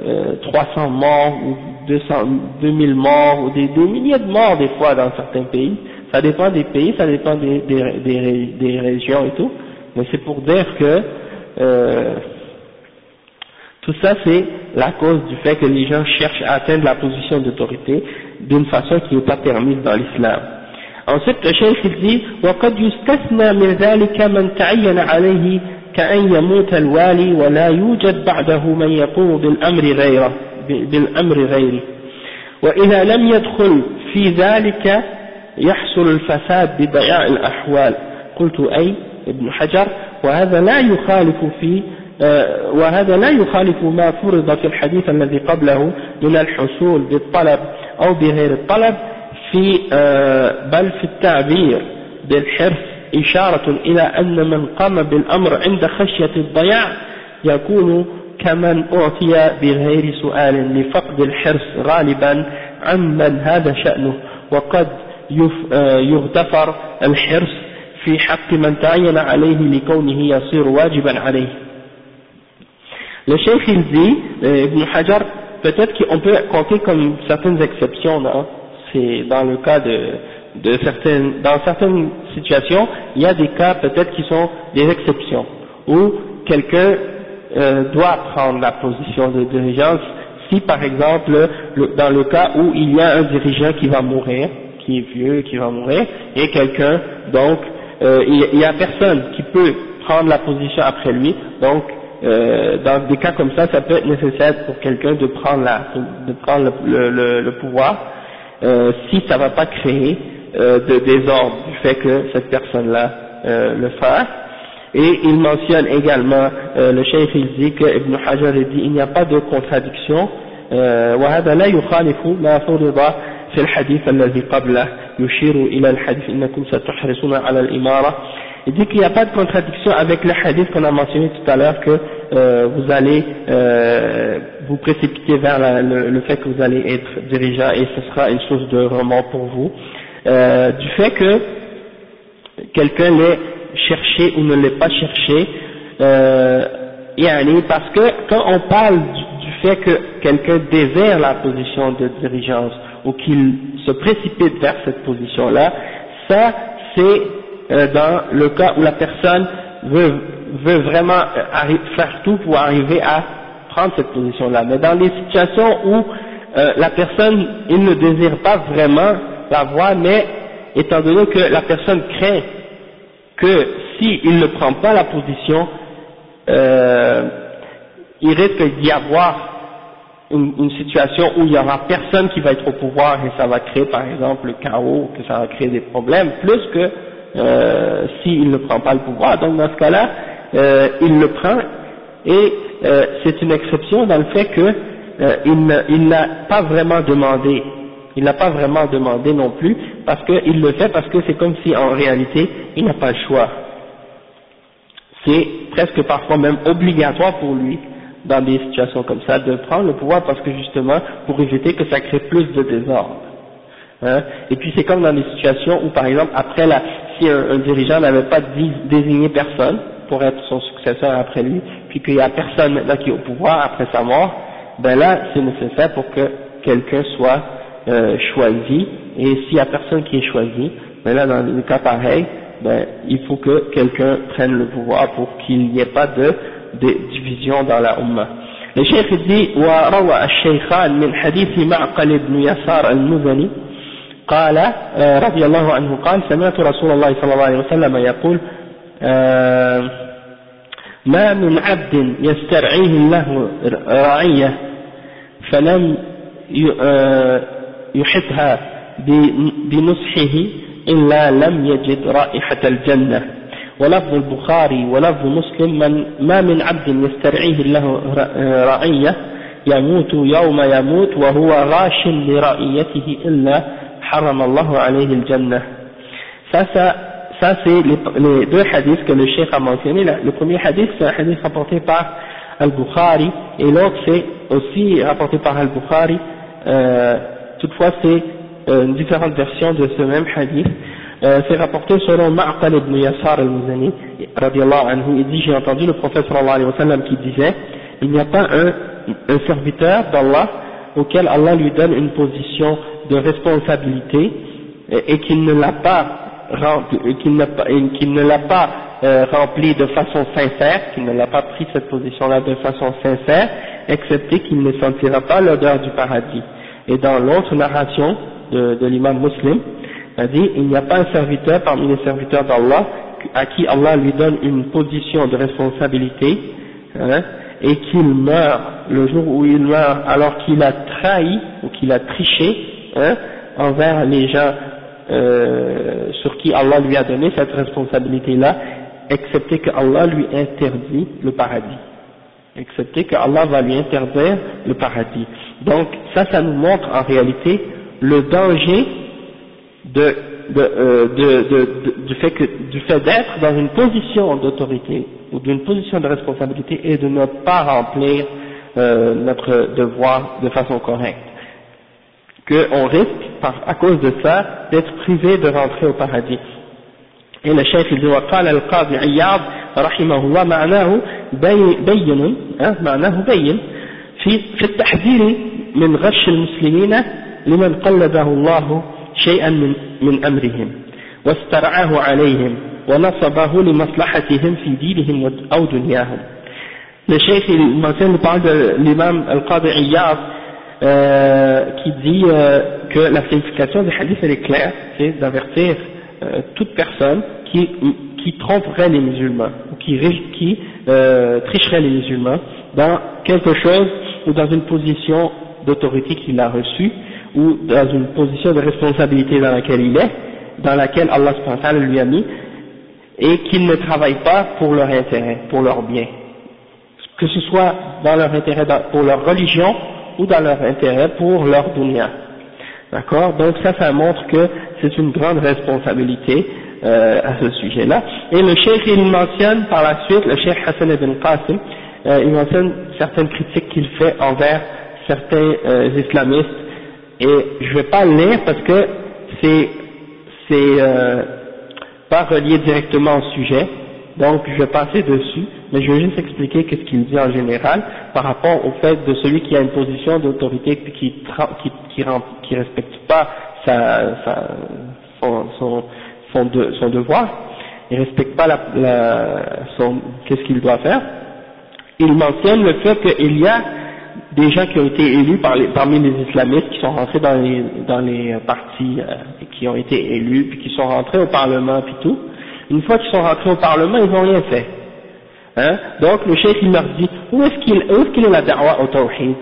euh, 300 morts ou 200, 2000 morts ou des, des, milliers de morts des fois dans certains pays. Ça dépend des pays, ça dépend des, des, des, des régions et tout. Mais c'est pour dire que euh, tout ça c'est la cause du fait que les gens cherchent à atteindre la position d'autorité d'une façon qui n'est pas permise dans l'islam. Ensuite, le cheikh il dit وقد يستثنى من ذلك من تعين عليه كأن يموت الوالي ولا يوجد بعده من يقوم بالأمر غيره بالأمر غيره. وإذا لم يدخل في ذلك يحصل الفساد بضياع الأحوال. قلت أي ابن حجر وهذا لا يخالف في وهذا لا يخالف ما فرض في الحديث الذي قبله من الحصول بالطلب أو بغير الطلب في بل في التعبير بالحرص إشارة إلى أن من قام بالأمر عند خشية الضياع يكون كمن أعطي بغير سؤال لفقد الحرص غالبا عمن هذا شأنه. وقد يغتفر الحرص في حق من تعين عليه لكونه يصير واجبا عليه. Il dit, Ibn Hajar, peut-être qu'on peut compter comme certaines exceptions, là, c'est dans le cas de, dans certaines situations, il y a des cas peut-être qui sont des exceptions, où quelqu'un euh, doit prendre la position de dirigeance. Si par exemple, le, dans le cas où il y a un dirigeant qui va mourir, qui est vieux, qui va mourir, et quelqu'un, donc, euh, il n'y a personne qui peut prendre la position après lui, donc, euh, dans des cas comme ça, ça peut être nécessaire pour quelqu'un de prendre le, pouvoir, si ça ne va pas créer euh, de désordre du fait que cette personne-là euh, le fasse. Et il mentionne également, euh, le cheikh il dit que Ibn Hajar dit il n'y a pas de contradiction, وهذا لا يخالف ما فرض في الحديث الذي قبله يشير إلى الحديث إنكم ستحرصون على الإمارة il dit qu'il n'y a pas de contradiction avec le hadith qu'on a mentionné tout à l'heure que euh, vous allez euh, vous précipiter vers la, le, le, fait que vous allez être dirigeant et ce sera une source de remords pour vous, euh, du fait que quelqu'un l'ait cherché ou ne l'ait pas cherché, euh, parce que quand on parle du, fait que quelqu'un désire la position de dirigeance ou qu'il se précipite vers cette position-là, ça c'est euh, dans le cas où la personne veut, vraiment euh, faire tout pour arriver à prendre cette position-là. Mais dans les situations où la personne, ne désire pas vraiment la voir, mais étant donné que la personne craint que s'il ne prend pas la position, euh, il risque d'y avoir une, situation où il y aura personne qui va être au pouvoir et ça va créer par exemple le chaos, que ça va créer des problèmes, plus que euh, s'il ne prend pas le pouvoir. Donc dans ce cas-là, euh, il le prend et euh, c'est une exception dans le fait que euh, il n'a pas vraiment demandé. Il n'a pas vraiment demandé non plus parce qu'il le fait parce que c'est comme si en réalité il n'a pas le choix. C'est presque parfois même obligatoire pour lui dans des situations comme ça de prendre le pouvoir parce que justement pour éviter que ça crée plus de désordre. Hein? Et puis c'est comme dans des situations où par exemple après la, si un, un dirigeant n'avait pas désigné personne pour être son successeur après lui, puis qu'il n'y a personne maintenant qui est au pouvoir après sa mort, ben là c'est nécessaire pour que quelqu'un soit euh, choisi, et s'il n'y a personne qui est choisi, ben là dans le cas pareil, ben il faut que quelqu'un prenne le pouvoir pour qu'il n'y ait pas de, de, division dans la Ummah. Le cheikh dit وروى الشيخان من حديث معقل بن يسار المزني قال رضي الله عنه قال سمعت رسول الله صلى الله عليه وسلم يقول ما من عبد يسترعيه الله رعية فلم يحطها بنصحه إلا لم يجد رائحة الجنة ولفظ البخاري ولفظ مسلم من ما من عبد يسترعيه الله رعية يموت يوم يموت وهو غاش لرعيته إلا حرم الله عليه الجنة ça, ça c'est les, les, deux hadiths que le cheikh a mentionné le premier hadith c'est un hadith rapporté par Al-Bukhari et l'autre c'est aussi rapporté par Al-Bukhari euh, toutefois c'est euh, une différente version de ce même hadith euh, c'est rapporté selon Ma'qal ibn Yassar al-Muzani anhu il dit j'ai entendu le prophète sallallahu alayhi wa sallam qui disait il n'y a pas un, un serviteur d'Allah auquel Allah lui donne une position de responsabilité et, et qu'il ne l'a pas qu'il ne l'a pas euh, rempli de façon sincère, qu'il ne l'a pas pris cette position-là de façon sincère, excepté qu'il ne sentira pas l'odeur du paradis. Et dans l'autre narration de, l'imam muslim, a dit, il n'y a pas un serviteur parmi les serviteurs d'Allah à qui Allah lui donne une position de responsabilité, hein, et qu'il meurt le jour où il meurt alors qu'il a trahi ou qu'il a triché hein, envers les gens euh, sur qui Allah lui a donné cette responsabilité-là, excepté que Allah lui interdit le paradis. Excepté que Allah va lui interdire le paradis. Donc ça, ça nous montre en réalité le danger de, de, euh, du fait, fait d'être dans une position d'autorité ou d'une position de responsabilité et de ne pas remplir euh, notre devoir de façon correcte. Qu'on risque par, à cause de ça, d'être privé de rentrer au paradis. Le chef il dit وقال القاضي عياض رحمه الله معناه بين معناه بين في في التحذير من غش المسلمين لمن قلده الله شيئا من من أمرهم واسترعاه عليهم ونصبه لمصلحتهم في دينهم أو دنياهم. Il mentionne, parle de l'imam al-Qadi Iyad euh, qui dit euh, que la signification du hadith elle est claire, c'est d'avertir euh, toute personne qui, tromperait les musulmans ou qui, euh, tricherait les musulmans dans quelque chose ou dans une position d'autorité qu'il a reçue ou dans une position de responsabilité dans laquelle il est, dans laquelle Allah lui a mis, et qu'il ne travaille pas pour leur intérêt, pour leur bien. Que ce soit dans leur intérêt pour leur religion ou dans leur intérêt pour leur dunya. D'accord? Donc ça, ça montre que c'est une grande responsabilité euh, à ce sujet-là. Et le cheikh, il mentionne par la suite, le cheikh Hassan ibn Qasim, euh, il mentionne certaines critiques qu'il fait envers certains euh, islamistes. Et je ne vais pas le lire parce que c'est c'est euh, pas relié directement au sujet, donc je vais passer dessus mais je vais juste expliquer qu'est-ce qu'il dit en général par rapport au fait de celui qui a une position d'autorité qui qui qui, qui respecte pas sa, sa son, son, son, de, son devoir, il respecte pas la, la qu'est-ce qu'il doit faire. Il mentionne le fait qu'il y a des gens qui ont été élus par les, parmi les islamistes qui sont rentrés dans les dans les partis euh, qui ont été élus puis qui sont rentrés au parlement puis tout. Une fois qu'ils sont rentrés au parlement, ils n'ont rien fait Hein? Donc le cheikh il leur dit, où est-ce qu'il est, qu est, la da'wa au tawhid?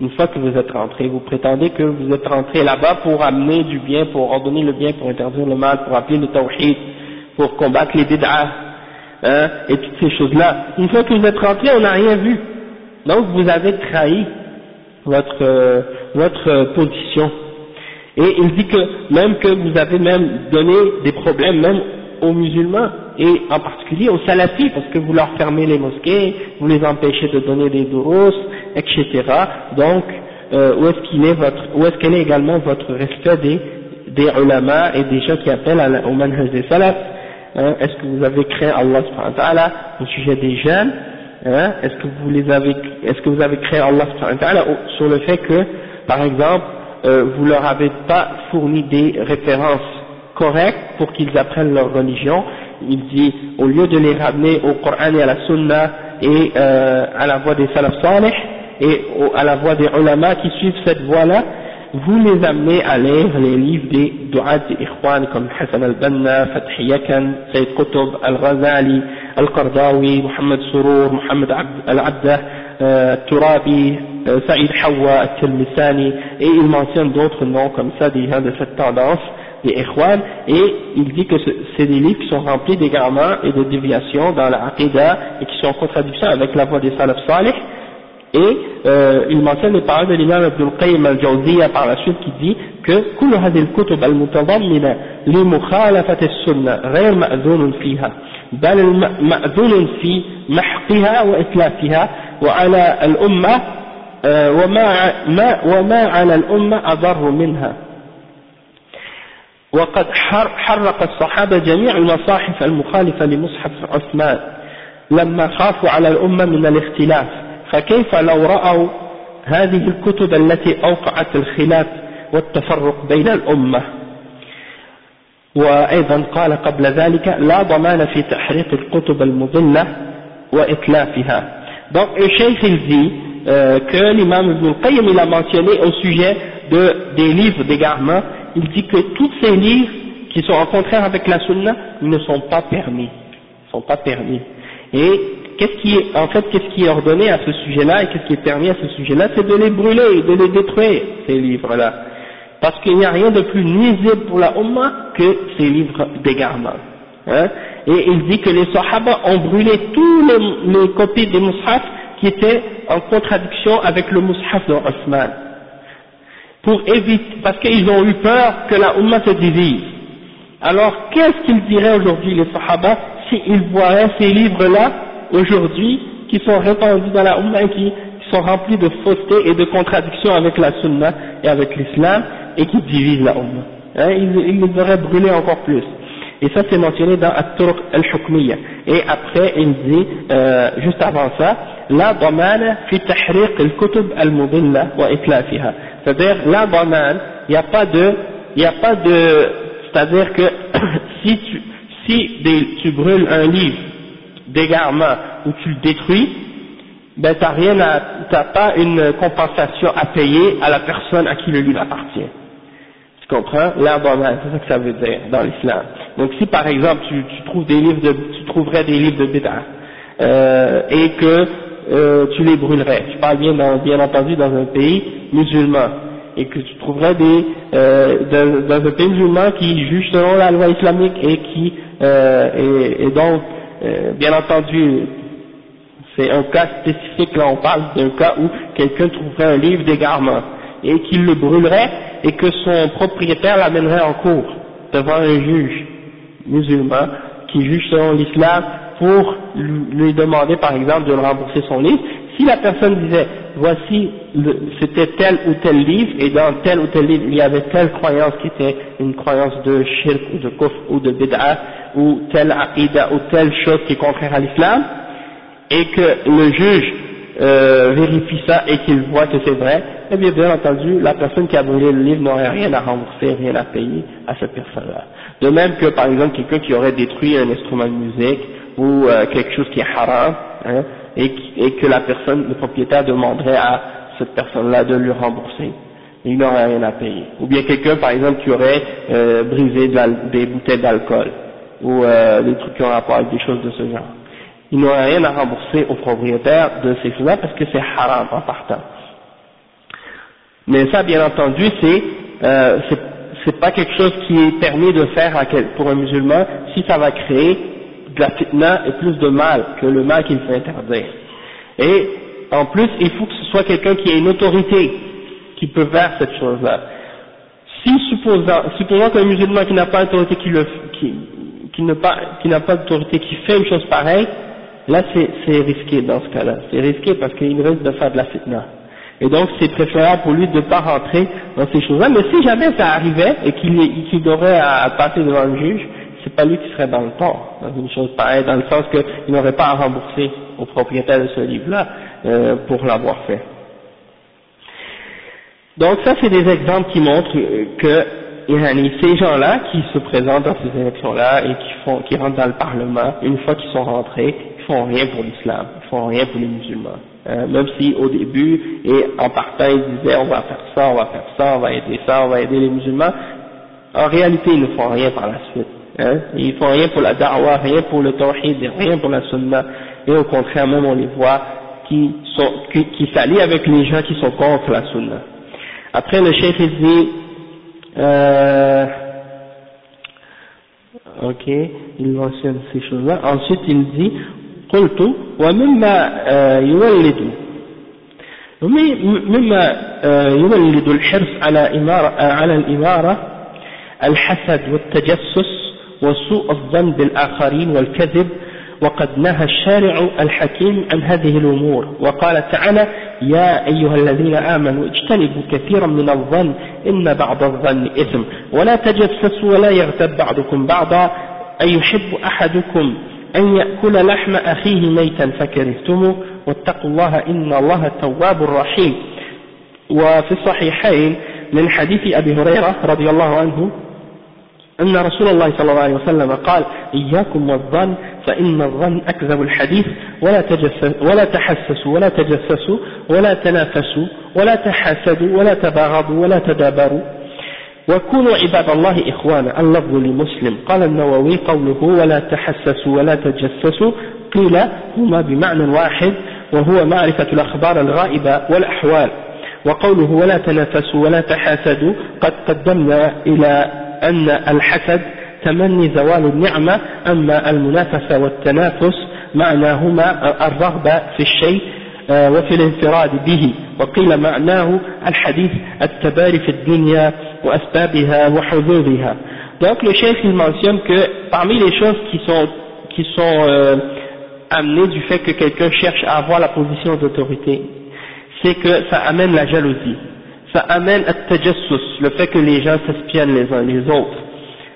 Une fois que vous êtes rentré, vous prétendez que vous êtes rentré là-bas pour amener du bien, pour ordonner le bien, pour interdire le mal, pour appeler le tawhid, pour combattre les bid'ah, hein, et toutes ces choses-là. Une fois que vous êtes rentré, on n'a rien vu. Donc vous avez trahi votre, euh, votre position. Et il dit que même que vous avez même donné des problèmes même aux musulmans et en particulier aux salafis parce que vous leur fermez les mosquées, vous les empêchez de donner des douros, etc. Donc euh, où est-ce qu'il est votre, où est-ce qu'elle est également votre respect des des ulama et des gens qui appellent au manhaj des salafs hein? Est-ce que vous avez créé Allah subhanahu wa ta'ala au sujet des jeunes hein? Est-ce que vous les avez est-ce que vous avez créé Allah subhanahu wa ta'ala sur le fait que par exemple euh, vous leur avez pas fourni des références correctes pour qu'ils apprennent leur religion. Il dit, au lieu de les ramener au Coran et à la Sunna et euh, à la voie des salaf salih et à la voie des ulama qui suivent cette voie-là, vous les amenez à lire les livres des du'at des Ikhwan comme Hassan al-Banna, Fathi Yakan, Sayyid Qutb, Al-Ghazali, Al-Qardawi, Muhammad Surur, Muhammad Al-Abdah, euh, Turabi, euh, Saïd Hawa, Al-Tilmisani, et il mentionne d'autres noms comme ça des de cette tendance, des Ikhwan, et il dit que c'est des livres qui sont remplis d'égarements et de déviations dans la Aqidah et qui sont en contradiction avec la voix des Salaf Salih, et euh, il mentionne les paroles de l'imam Ibn al-Qayyim al-Jawziyya par la suite qui dit que كل هذه الكتب المتضمنة لمخالفة السنة غير مأذون فيها بل مأذون في محقها وإتلافها وعلى الأمة وما, ما وما على الأمة أضر منها وقد حرق الصحابة جميع المصاحف المخالفة لمصحف عثمان لما خافوا على الأمة من الاختلاف. فكيف لو رأوا هذه الكتب التي أوقعت الخلاف والتفرق بين الأمة؟ وأيضا قال قبل ذلك لا ضمان في تحريق الكتب المضلة وإتلافها. Donc le cheikh il dit euh, que l'imam Ibn Qayyim il a mentionné au sujet de, des livres d'égarement il dit que tous ces livres qui sont en contraire avec la sunna ne sont pas permis sont pas permis et qu'est-ce qui est, en fait, qu'est-ce qui est ordonné à ce sujet-là et qu'est-ce qui est permis à ce sujet-là, c'est de les brûler, de les détruire, ces livres-là. Parce qu'il n'y a rien de plus nuisible pour la Ummah que ces livres d'égarement. Hein? Et il dit que les Sahaba ont brûlé tous les, copies des Mus'haf qui étaient en contradiction avec le Mus'haf de Osman. Pour éviter, parce qu'ils ont eu peur que la Ummah se divise. Alors, qu'est-ce qu'ils diraient aujourd'hui, les Sahaba, s'ils voyaient ces livres-là aujourd'hui qui sont répandus dans la Ummah qui, qui sont remplis de fausseté et de contradictions avec la Sunna et avec l'Islam et qui divisent la Ummah? Hein, ils, les auraient brûlés encore plus. Et ça c'est mentionné dans At-Turq al-Hukmiyya. Et après il dit, euh, juste avant ça, la damana fi tahriq al-kutub al-mudilla wa. C'est-à-dire, la damana, il n'y a pas de, il a pas de, c'est-à-dire que si tu, si tu brûles un livre d'égarement où tu le détruis, ben t'as rien t'as pas une compensation à payer à la personne à qui le livre appartient. Tu comprends? L'abandon, c'est ça que ça veut dire dans l'islam. Donc si par exemple tu, tu, trouves des livres de, tu trouverais des livres de bid'ah, euh, et que euh, tu les brûlerais, je parle bien, bien entendu dans un pays musulman, et que tu trouverais des, euh, dans, dans, un pays musulman qui juge selon la loi islamique et qui, euh, et, et donc euh, bien entendu, c'est un cas spécifique, là on parle d'un cas où quelqu'un trouverait un livre d'égarement et qu'il le brûlerait et que son propriétaire l'amènerait en cours devant un juge musulman qui juge selon l'islam pour lui demander par exemple de rembourser son livre. Si la personne disait voici c'était tel ou tel livre et dans tel ou tel livre il y avait telle croyance qui était une croyance de shirk ou de kufr ou de bid'ah ou telle ou telle chose qui est contraire à l'islam et que le juge euh, vérifie ça et qu'il voit que c'est vrai, eh bien bien entendu la personne qui a brûlé le livre n'aurait rien à rembourser, rien à payer à cette personne-là. De même que par exemple quelqu'un qui aurait détruit un instrument de musique ou euh, quelque chose qui est haram, hein, et, et, que la personne, le propriétaire demanderait à cette personne-là de lui rembourser. Il n'aurait rien à payer. Ou bien quelqu'un, par exemple, qui aurait euh, brisé de des bouteilles d'alcool ou euh, des trucs qui ont rapport avec des choses de ce genre. Il n'aurait rien à rembourser au propriétaire de ces choses-là parce que c'est haram en partant. Mais ça, bien entendu, c'est euh, c'est pas quelque chose qui est permis de faire à quel, pour un musulman si ça va créer la fitna et plus de mal que le mal qu'il fait interdire. Et en plus, il faut que ce soit quelqu'un qui ait une autorité qui peut faire cette chose-là. Si supposant, supposons qu'un musulman qui n'a pas d'autorité qui qui, qui n'a pas, d'autorité qui fait une chose pareille, là c'est risqué dans ce cas-là. C'est risqué parce qu'il risque de faire de la fitna. Et donc c'est préférable pour lui de ne pas rentrer dans ces choses-là. Mais si jamais ça arrivait et qu'il qu devrait à, passer devant le juge, c'est pas lui qui serait dans le tort dans une chose pareille, dans le sens qu'il n'aurait pas à rembourser au propriétaire de ce livre-là euh, pour l'avoir fait. Donc ça c'est des exemples qui montrent que ces gens-là qui se présentent dans ces élections-là et qui font, qui rentrent dans le Parlement, une fois qu'ils sont rentrés, ils font rien pour l'islam, ils font rien pour les musulmans. Euh, même si au début et en partant ils disaient on va faire ça, on va faire ça, on va aider ça, on va aider les musulmans, en réalité ils ne font rien par la suite. Hein, ils font rien pour la da'wah, rien pour le tawhid, rien pour la sunnah, et au contraire même on les voit qui, sont, qui, qui s'allient avec les gens qui sont contre la sunnah. Après le chef il dit, euh, ok, il mentionne ces choses-là, ensuite il dit, قلت ومما يولد مما يولد الحرص على إمارة على الإمارة الحسد والتجسس وسوء الظن بالآخرين والكذب وقد نهى الشارع الحكيم عن هذه الأمور وقال تعالى يا أيها الذين آمنوا اجتنبوا كثيرا من الظن إن بعض الظن إثم ولا تجسسوا ولا يغتب بعضكم بعضا أن يحب أحدكم أن يأكل لحم أخيه ميتا فكرهتموه واتقوا الله إن الله تواب رحيم. وفي الصحيحين من حديث أبي هريرة رضي الله عنه أن رسول الله صلى الله عليه وسلم قال إياكم والظن فإن الظن أكذب الحديث ولا, ولا تحسسوا ولا تجسسوا ولا تنافسوا ولا تحاسدوا ولا تباغضوا ولا تدابروا. وكونوا عباد الله إخوانا اللفظ لمسلم. قال النووي قوله ولا تحسسوا ولا تجسسوا. قيل هما بمعنى واحد وهو معرفة الأخبار الغائبة والأحوال. وقوله ولا تنافسوا ولا تحاسدوا قد قدمنا إلى أن الحسد تمني زوال النعمة أما المنافسة والتنافس معناهما الرغبة في الشيء آه، وفي الانفراد به وقيل معناه الحديث التباري في الدنيا وأسبابها وحظوظها donc le chef il mentionne que parmi les choses qui sont qui sont euh, amenées du fait que quelqu'un cherche à avoir la position d'autorité c'est que ça amène la jalousie ça amène à tajassus le fait que les gens s'espionnent les uns les autres.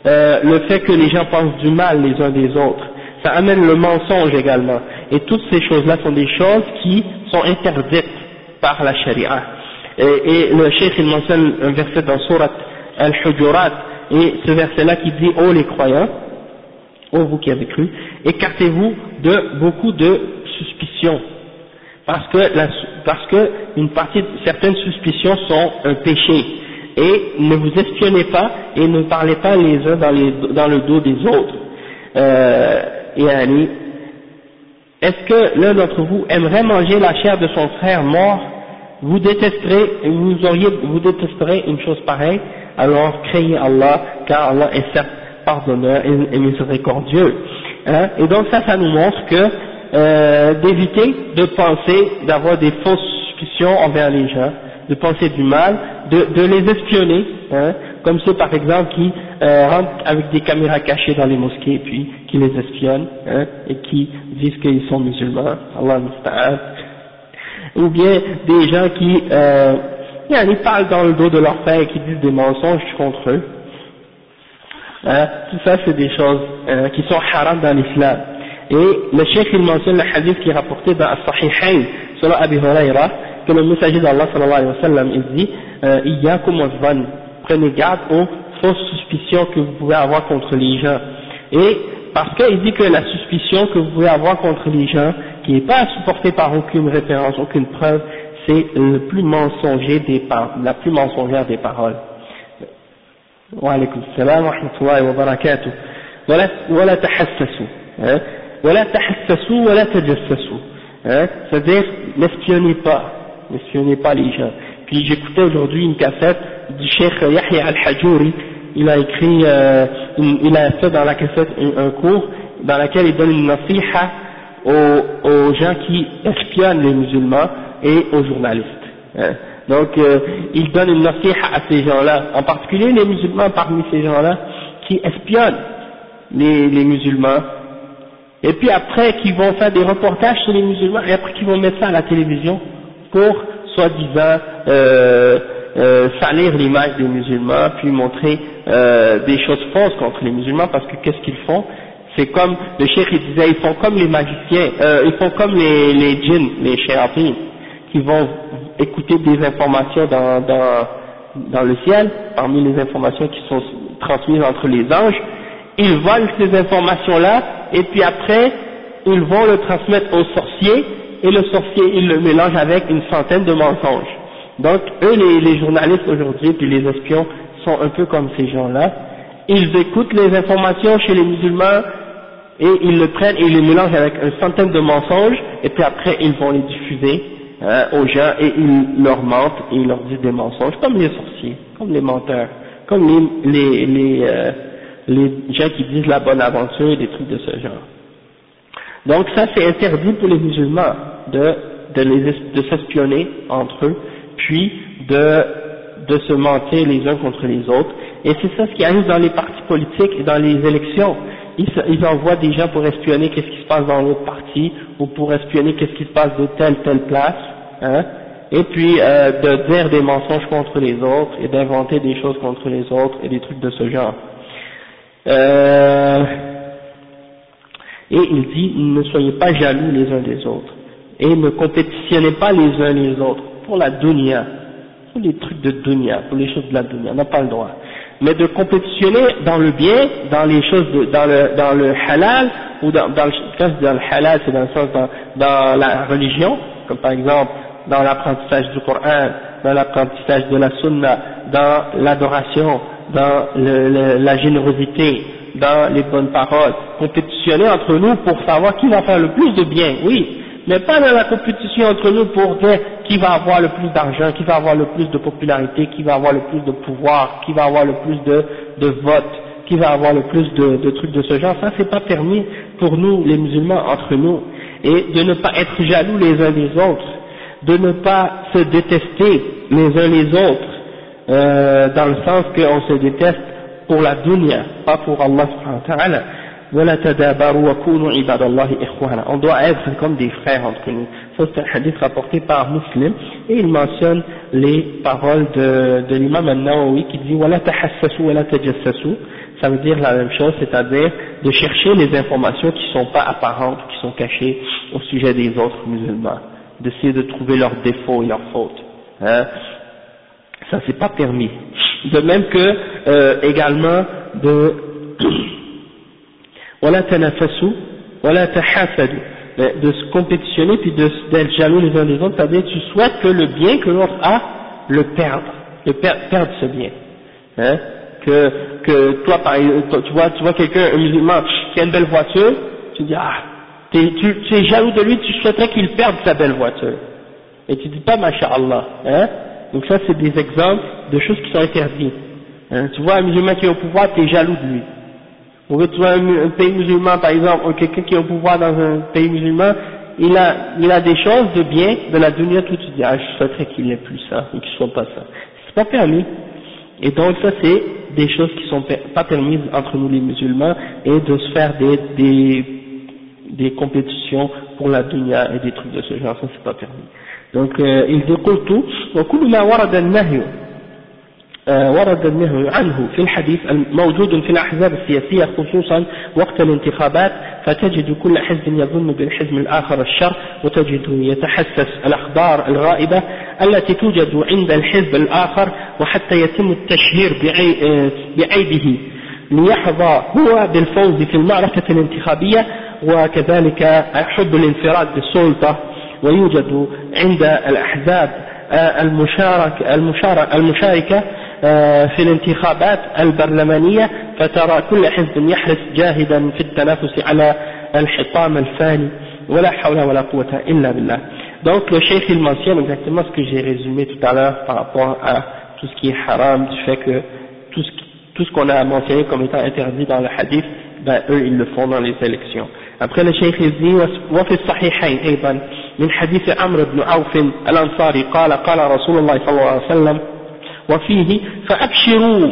Euh, le fait que les gens pensent du mal les uns des autres. Ça amène le mensonge également. Et toutes ces choses là sont des choses qui sont interdites par la charia et, et le cheikh il mentionne un verset dans Surat Al-Hujurat, et ce verset-là qui dit « Oh les croyants, oh vous qui avez cru, écartez-vous de beaucoup de suspicions, parce que, parce que une partie, certaines suspicions sont un péché, et ne vous espionnez pas et ne parlez pas les uns dans, le dos des autres. Euh, et est-ce que l'un d'entre vous aimerait manger la chair de son frère mort? Vous détesterez, vous auriez, vous détesterez une chose pareille, alors créez Allah, car Allah est certes pardonneur et, miséricordieux. Hein? Et donc ça, ça nous montre que euh, d'éviter de penser, d'avoir des fausses suspicions envers les gens, de penser du mal, de, de les espionner, hein, comme ceux par exemple qui euh, rentrent avec des caméras cachées dans les mosquées puis qui les espionnent hein, et qui disent qu'ils sont musulmans. Allah ou bien des gens qui euh, ils parlent dans le dos de leur père et qui disent des mensonges contre eux. Hein, tout ça c'est des choses euh, qui sont haram dans l'islam. Et le chef il mentionne le hadith qui est rapporté dans As-Sahihayn, selon Abi Huraira, que le messager d'Allah sallallahu alayhi wa sallam, il dit euh, prenez garde aux fausses suspicions que vous pouvez avoir contre les gens. Et parce qu'il dit que la suspicion que vous pouvez avoir contre les gens, qui n'est pas supportée par aucune référence, aucune preuve, c'est le plus mensonger des la plus mensongère des paroles. Wa alaykum salam wa rahmatullahi wa barakatuh. Voilà, hein. voilà, ولا تحسسوا ولا تجسسوا c'est-à-dire n'espionnez pas n'espionnez pas les gens puis j'écoutais aujourd'hui une cassette du cheikh Yahya al-Hajouri il a écrit euh, il a fait dans la cassette un, un cours dans lequel il donne une nasiha aux, gens qui espionnent les musulmans et aux journalistes. Hein. Donc, euh, il donne une nasiha à ces gens-là, en particulier les musulmans parmi ces gens-là, qui espionnent les, les musulmans, et puis après qui vont faire des reportages sur les musulmans, et après qui vont mettre ça à la télévision pour, soi-disant, euh, euh, salir l'image des musulmans, puis montrer euh, des choses fausses contre les musulmans, parce que qu'est-ce qu'ils font? C'est comme, le cheikh il disait, ils font comme les magiciens, euh, ils font comme les, les djinns, les shayatins, qui vont écouter des informations dans, dans, dans le ciel, parmi les informations qui sont transmises entre les anges, ils volent ces informations-là, et puis après, ils vont le transmettre aux sorciers, et le sorcier il le mélange avec une centaine de mensonges. Donc eux les, les journalistes aujourd'hui puis les espions sont un peu comme ces gens-là. Ils écoutent les informations chez les musulmans et ils le prennent et ils les mélangent avec une centaine de mensonges et puis après ils vont les diffuser hein, aux gens et ils leur mentent et ils leur disent des mensonges comme les sorciers, comme les menteurs, comme les, les, les, euh, les gens qui disent la bonne aventure et des trucs de ce genre. Donc ça c'est interdit pour les musulmans de, de, les, de s'espionner entre eux, puis de, de se mentir les uns contre les autres. Et c'est ça ce qui arrive dans les partis politiques et dans les élections. Ils, ils envoient des gens pour espionner qu'est-ce qui se passe dans l'autre parti, ou pour espionner qu'est-ce qui se passe de telle telle place, hein, et puis euh, de dire des mensonges contre les autres, et d'inventer des choses contre les autres, et des trucs de ce genre. Euh, et il dit ne soyez pas jaloux les uns des autres et ne compétitionnez pas les uns les autres pour la dunya, pour les trucs de dunya, pour les choses de la dunya, on n'a pas le droit. Mais de compétitionner dans le bien, dans les choses de, dans le dans le halal ou dans, le dans le halal, c'est dans le sens dans, dans la religion, comme par exemple dans l'apprentissage du Coran, dans l'apprentissage de la sunna, dans l'adoration, dans le, la générosité, dans les bonnes paroles, compétitionner entre nous pour savoir qui va faire le plus de bien, oui, mais pas dans la compétition entre nous pour dire qui va avoir le plus d'argent, qui va avoir le plus de popularité, qui va avoir le plus de pouvoir, qui va avoir le plus de, de votes, qui va avoir le plus de, de trucs de ce genre. Ça, c'est pas permis pour nous, les musulmans, entre nous. Et de ne pas être jaloux les uns des autres, de ne pas se détester les uns les autres, euh, dans le sens qu'on se déteste pour la dunya, pas pour Allah subhanahu wa ta'ala. On doit être comme des frères entre nous. Ça, c'est un hadith rapporté par Muslim, et il mentionne les paroles de, l'imam al-Nawawi qui dit Ça veut dire la même chose, c'est-à-dire de chercher les informations qui ne sont pas apparentes, qui sont cachées au sujet des autres musulmans, d'essayer de trouver leurs défauts et leurs fautes. Hein? Ça c'est pas permis. De même que euh, également de voilà tanafasu, voilà tahasadu, de se compétitionner puis d'être jaloux les uns des autres, c'est-à-dire tu souhaites que le bien que l'autre a, le perdre, le perdre ce bien. Hein, que, que toi, par exemple, tu vois, tu vois quelqu'un, un musulman, qui a une belle voiture, tu dis, ah, tu, tu es jaloux de lui, tu souhaiterais qu'il perde sa belle voiture. Et tu dis pas, masha'Allah, hein? Donc ça, c'est des exemples de choses qui sont interdites. Hein. Tu vois un musulman qui est au pouvoir, tu es jaloux de lui. Ou tu vois un, pays musulman, par exemple, ou quelqu'un qui est au pouvoir dans un pays musulman, il a, il a des choses de bien, de la dunya, tout tu dis, ah, je souhaiterais qu'il n'ait plus ça, ou qu'il soit pas ça. C'est pas permis. Et donc ça, c'est des choses qui sont pas permises entre nous les musulmans, et de se faire des, des, des compétitions pour la dunya et des trucs de ce genre, ça c'est pas permis. Donc euh, il dit قلت وكل ما ورد النهي ورد النهي عنه في الحديث موجود في الأحزاب السياسية خصوصا وقت الانتخابات. فتجد كل حزب يظن بالحزب الآخر الشر وتجد يتحسس الأخبار الغائبة التي توجد عند الحزب الآخر وحتى يتم التشهير بعيبه ليحظى هو بالفوز في المعركة الانتخابية. وكذلك حب الانفراد بالسلطة ويوجد عند الأحزاب المشاركة, المشاركة في الانتخابات البرلمانية فترى كل حزب يحرص جاهدا في التنافس على الحطام الفاني ولا حول ولا قوة إلا بالله donc le chef il mentionne exactement ce que j'ai résumé tout à l'heure par rapport à tout ce qui est haram du fait que tout ce, tout ce qu'on a mentionné comme étant interdit dans le hadith ben eux ils le font dans les élections après le chef il dit وفي الصحيحين أيضا من حديث عمرو بن عوف الأنصاري قال قال رسول الله صلى الله عليه وسلم وفيه فأبشروا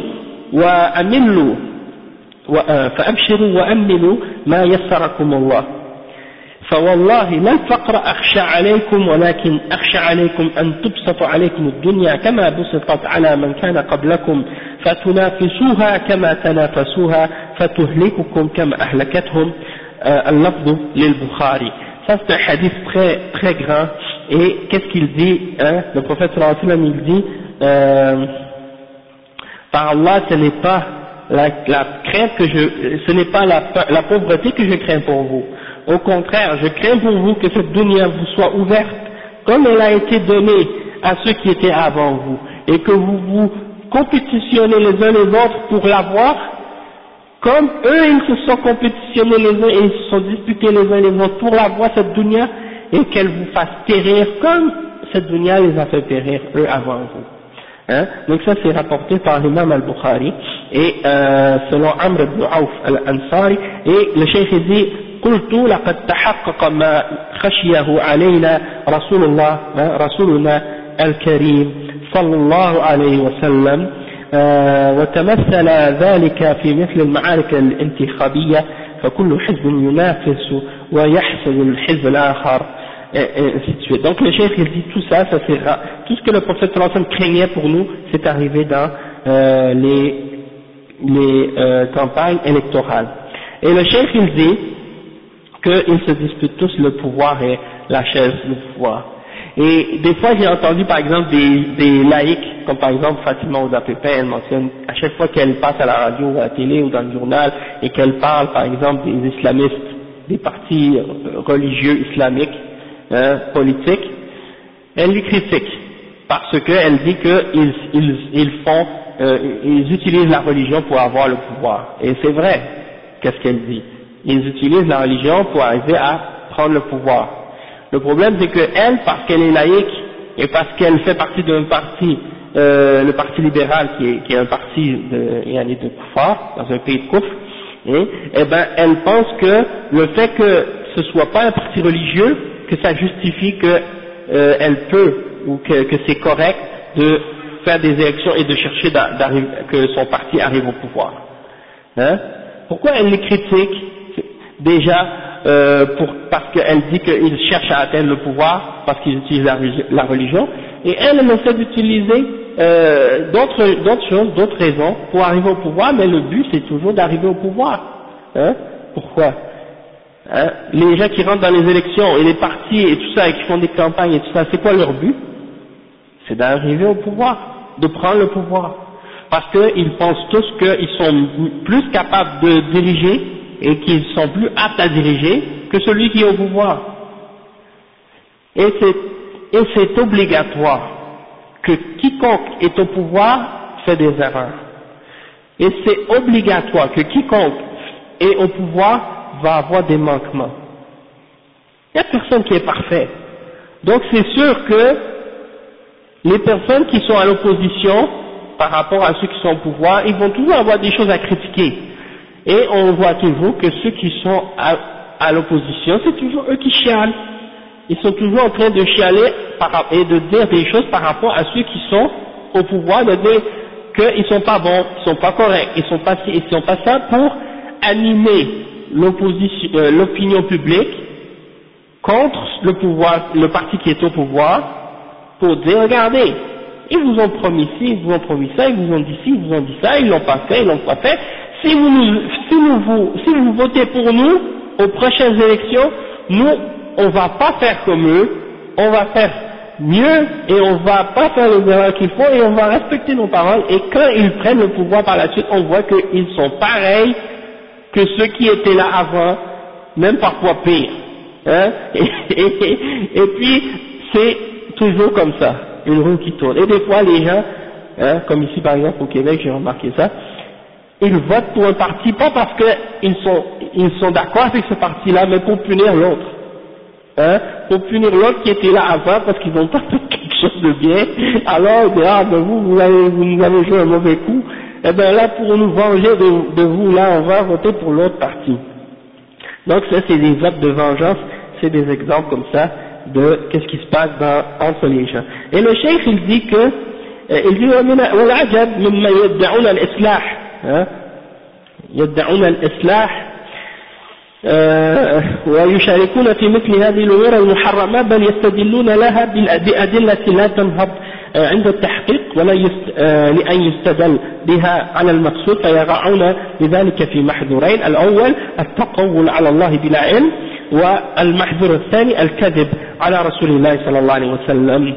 وأملوا فأبشروا وأملوا ما يسركم الله. فوالله لا الفقر أخشى عليكم ولكن أخشى عليكم أن تبسط عليكم الدنيا كما بسطت على من كان قبلكم. فتنافسوها كما تنافسوها فتهلككم كما أهلكتهم. Euh, al-lafdu lil-Bukhari. Ça c'est un hadith très très grand et qu'est-ce qu'il dit hein? Le prophète sallallahu alayhi wa sallam il dit euh, par Allah ce n'est pas la, la, crainte que je, ce n'est pas la, la pauvreté que je crains pour vous. Au contraire, je crains pour vous que cette dunya vous soit ouverte comme elle a été donnée à ceux qui étaient avant vous et que vous vous compétitionnez les uns les autres pour l'avoir comme eux ils se sont compétitionnés les uns et ils se sont disputés les uns les autres pour l'avoir cette dunya, et qu'elle vous fasse périr comme cette dunya les a fait périr eux avant vous. Hein Donc ça c'est rapporté par l'imam al-Bukhari et euh, selon Amr ibn Auf al-Ansari et le cheikh dit قلت لقد تحقق ما خشيه علينا رسول الله رسولنا الكريم صلى الله عليه وسلم وتمثل ذلك في مثل المعارك الانتخابية فكل حزب ينافس ويحسد الحزب الآخر et ainsi de suite. Donc le chef il dit tout ça, ça c'est tout ce que le prophète craignait pour nous, c'est arrivé dans euh, les, les euh, campagnes électorales. Et le chef il dit qu'ils se disputent tous le pouvoir et la chaise, le pouvoir. Et des fois j'ai entendu par exemple des, des laïcs, comme par exemple Fatima Oudapépé, elle mentionne à chaque fois qu'elle passe à la radio ou à la télé ou dans le journal et qu'elle parle par exemple des islamistes, des partis euh, religieux islamiques, hein, politiques, elle les critique parce qu'elle dit qu'ils ils, ils font, euh, ils utilisent la religion pour avoir le pouvoir. Et c'est vrai, qu'est-ce qu'elle dit? Ils utilisent la religion pour arriver à prendre le pouvoir. Le problème c'est que elle, parce qu'elle est laïque et parce qu'elle fait partie d'un parti, euh, le parti libéral qui est, qui est un parti de, de Koufar, dans un pays de Kouf, et, eh ben elle pense que le fait que ce soit pas un parti religieux, que ça justifie qu'elle euh, peut ou que, que c'est correct de faire des élections et de chercher que son parti arrive au pouvoir. Hein Pourquoi elle les critique? Déjà euh, pour, parce qu'elle dit qu'ils cherchent à atteindre le pouvoir parce qu'ils utilisent la, religion, et elle, essaie d'utiliser euh, d'autres choses, d'autres raisons pour arriver au pouvoir, mais le but c'est toujours d'arriver au pouvoir. Hein? Pourquoi? Hein, les gens qui rentrent dans les élections et les partis et tout ça et qui font des campagnes et tout ça, c'est quoi leur but? C'est d'arriver au pouvoir, de prendre le pouvoir. Parce qu'ils pensent tous qu'ils sont plus capables de diriger et qu'ils sont plus aptes à diriger que celui qui est au pouvoir. Et c'est obligatoire que quiconque est au pouvoir fait des erreurs. Et c'est obligatoire que quiconque est au pouvoir va avoir des manquements. Il n'y a personne qui est parfait. Donc c'est sûr que les personnes qui sont à l'opposition par rapport à ceux qui sont au pouvoir, ils vont toujours avoir des choses à critiquer. Et on voit toujours que ceux qui sont à, l'opposition, c'est toujours eux qui chialent. Ils sont toujours en train de chialer et de dire des choses par rapport à ceux qui sont au pouvoir, de dire qu'ils sont pas bons, ils sont pas corrects, ils sont sont pas ça pour animer euh, l'opinion publique contre le pouvoir, le parti qui est au pouvoir, pour dire, regardez, ils vous ont promis ci, ils vous ont promis ça, ils vous ont dit ci, ils vous ont dit ça, ils l'ont pas fait, ils l'ont pas fait. Si vous, si, vous, si vous votez pour nous, aux prochaines élections, nous, on va pas faire comme eux, on va faire mieux et on va pas faire les erreurs qu'il faut et on va respecter nos paroles et quand ils prennent le pouvoir par la suite, on voit qu'ils sont pareils que ceux qui étaient là avant, même parfois pire. Hein et, puis, c'est toujours comme ça, une roue qui tourne. Et des fois, les gens, hein, comme ici par exemple au Québec, j'ai remarqué ça, ils votent pour un parti, pas parce qu'ils sont, ils sont d'accord avec ce parti-là, mais pour punir l'autre. Hein, pour punir l'autre qui était là avant parce qu'ils n'ont pas fait quelque chose de bien, alors ah, ben vous, vous, avez, vous nous avez joué un mauvais coup, et bien là pour nous venger de, vous, là on va voter pour l'autre parti. Donc ça c'est des actes de vengeance, c'est des exemples comme ça de qu'est-ce qui se passe dans, entre les gens. Et le chef il dit que, euh, il dit, يدعون الإصلاح الإصلاح ويشاركون في مثل هذه الأمور المحرمة بل يستدلون لها بأدلة لا تنهض آه، عند التحقيق ولا آه، لأن يستدل بها على المقصود فيقعون بذلك في محذورين. الأول التقول على الله بلا علم والمحذور الثاني الكذب على رسول الله صلى الله عليه وسلم.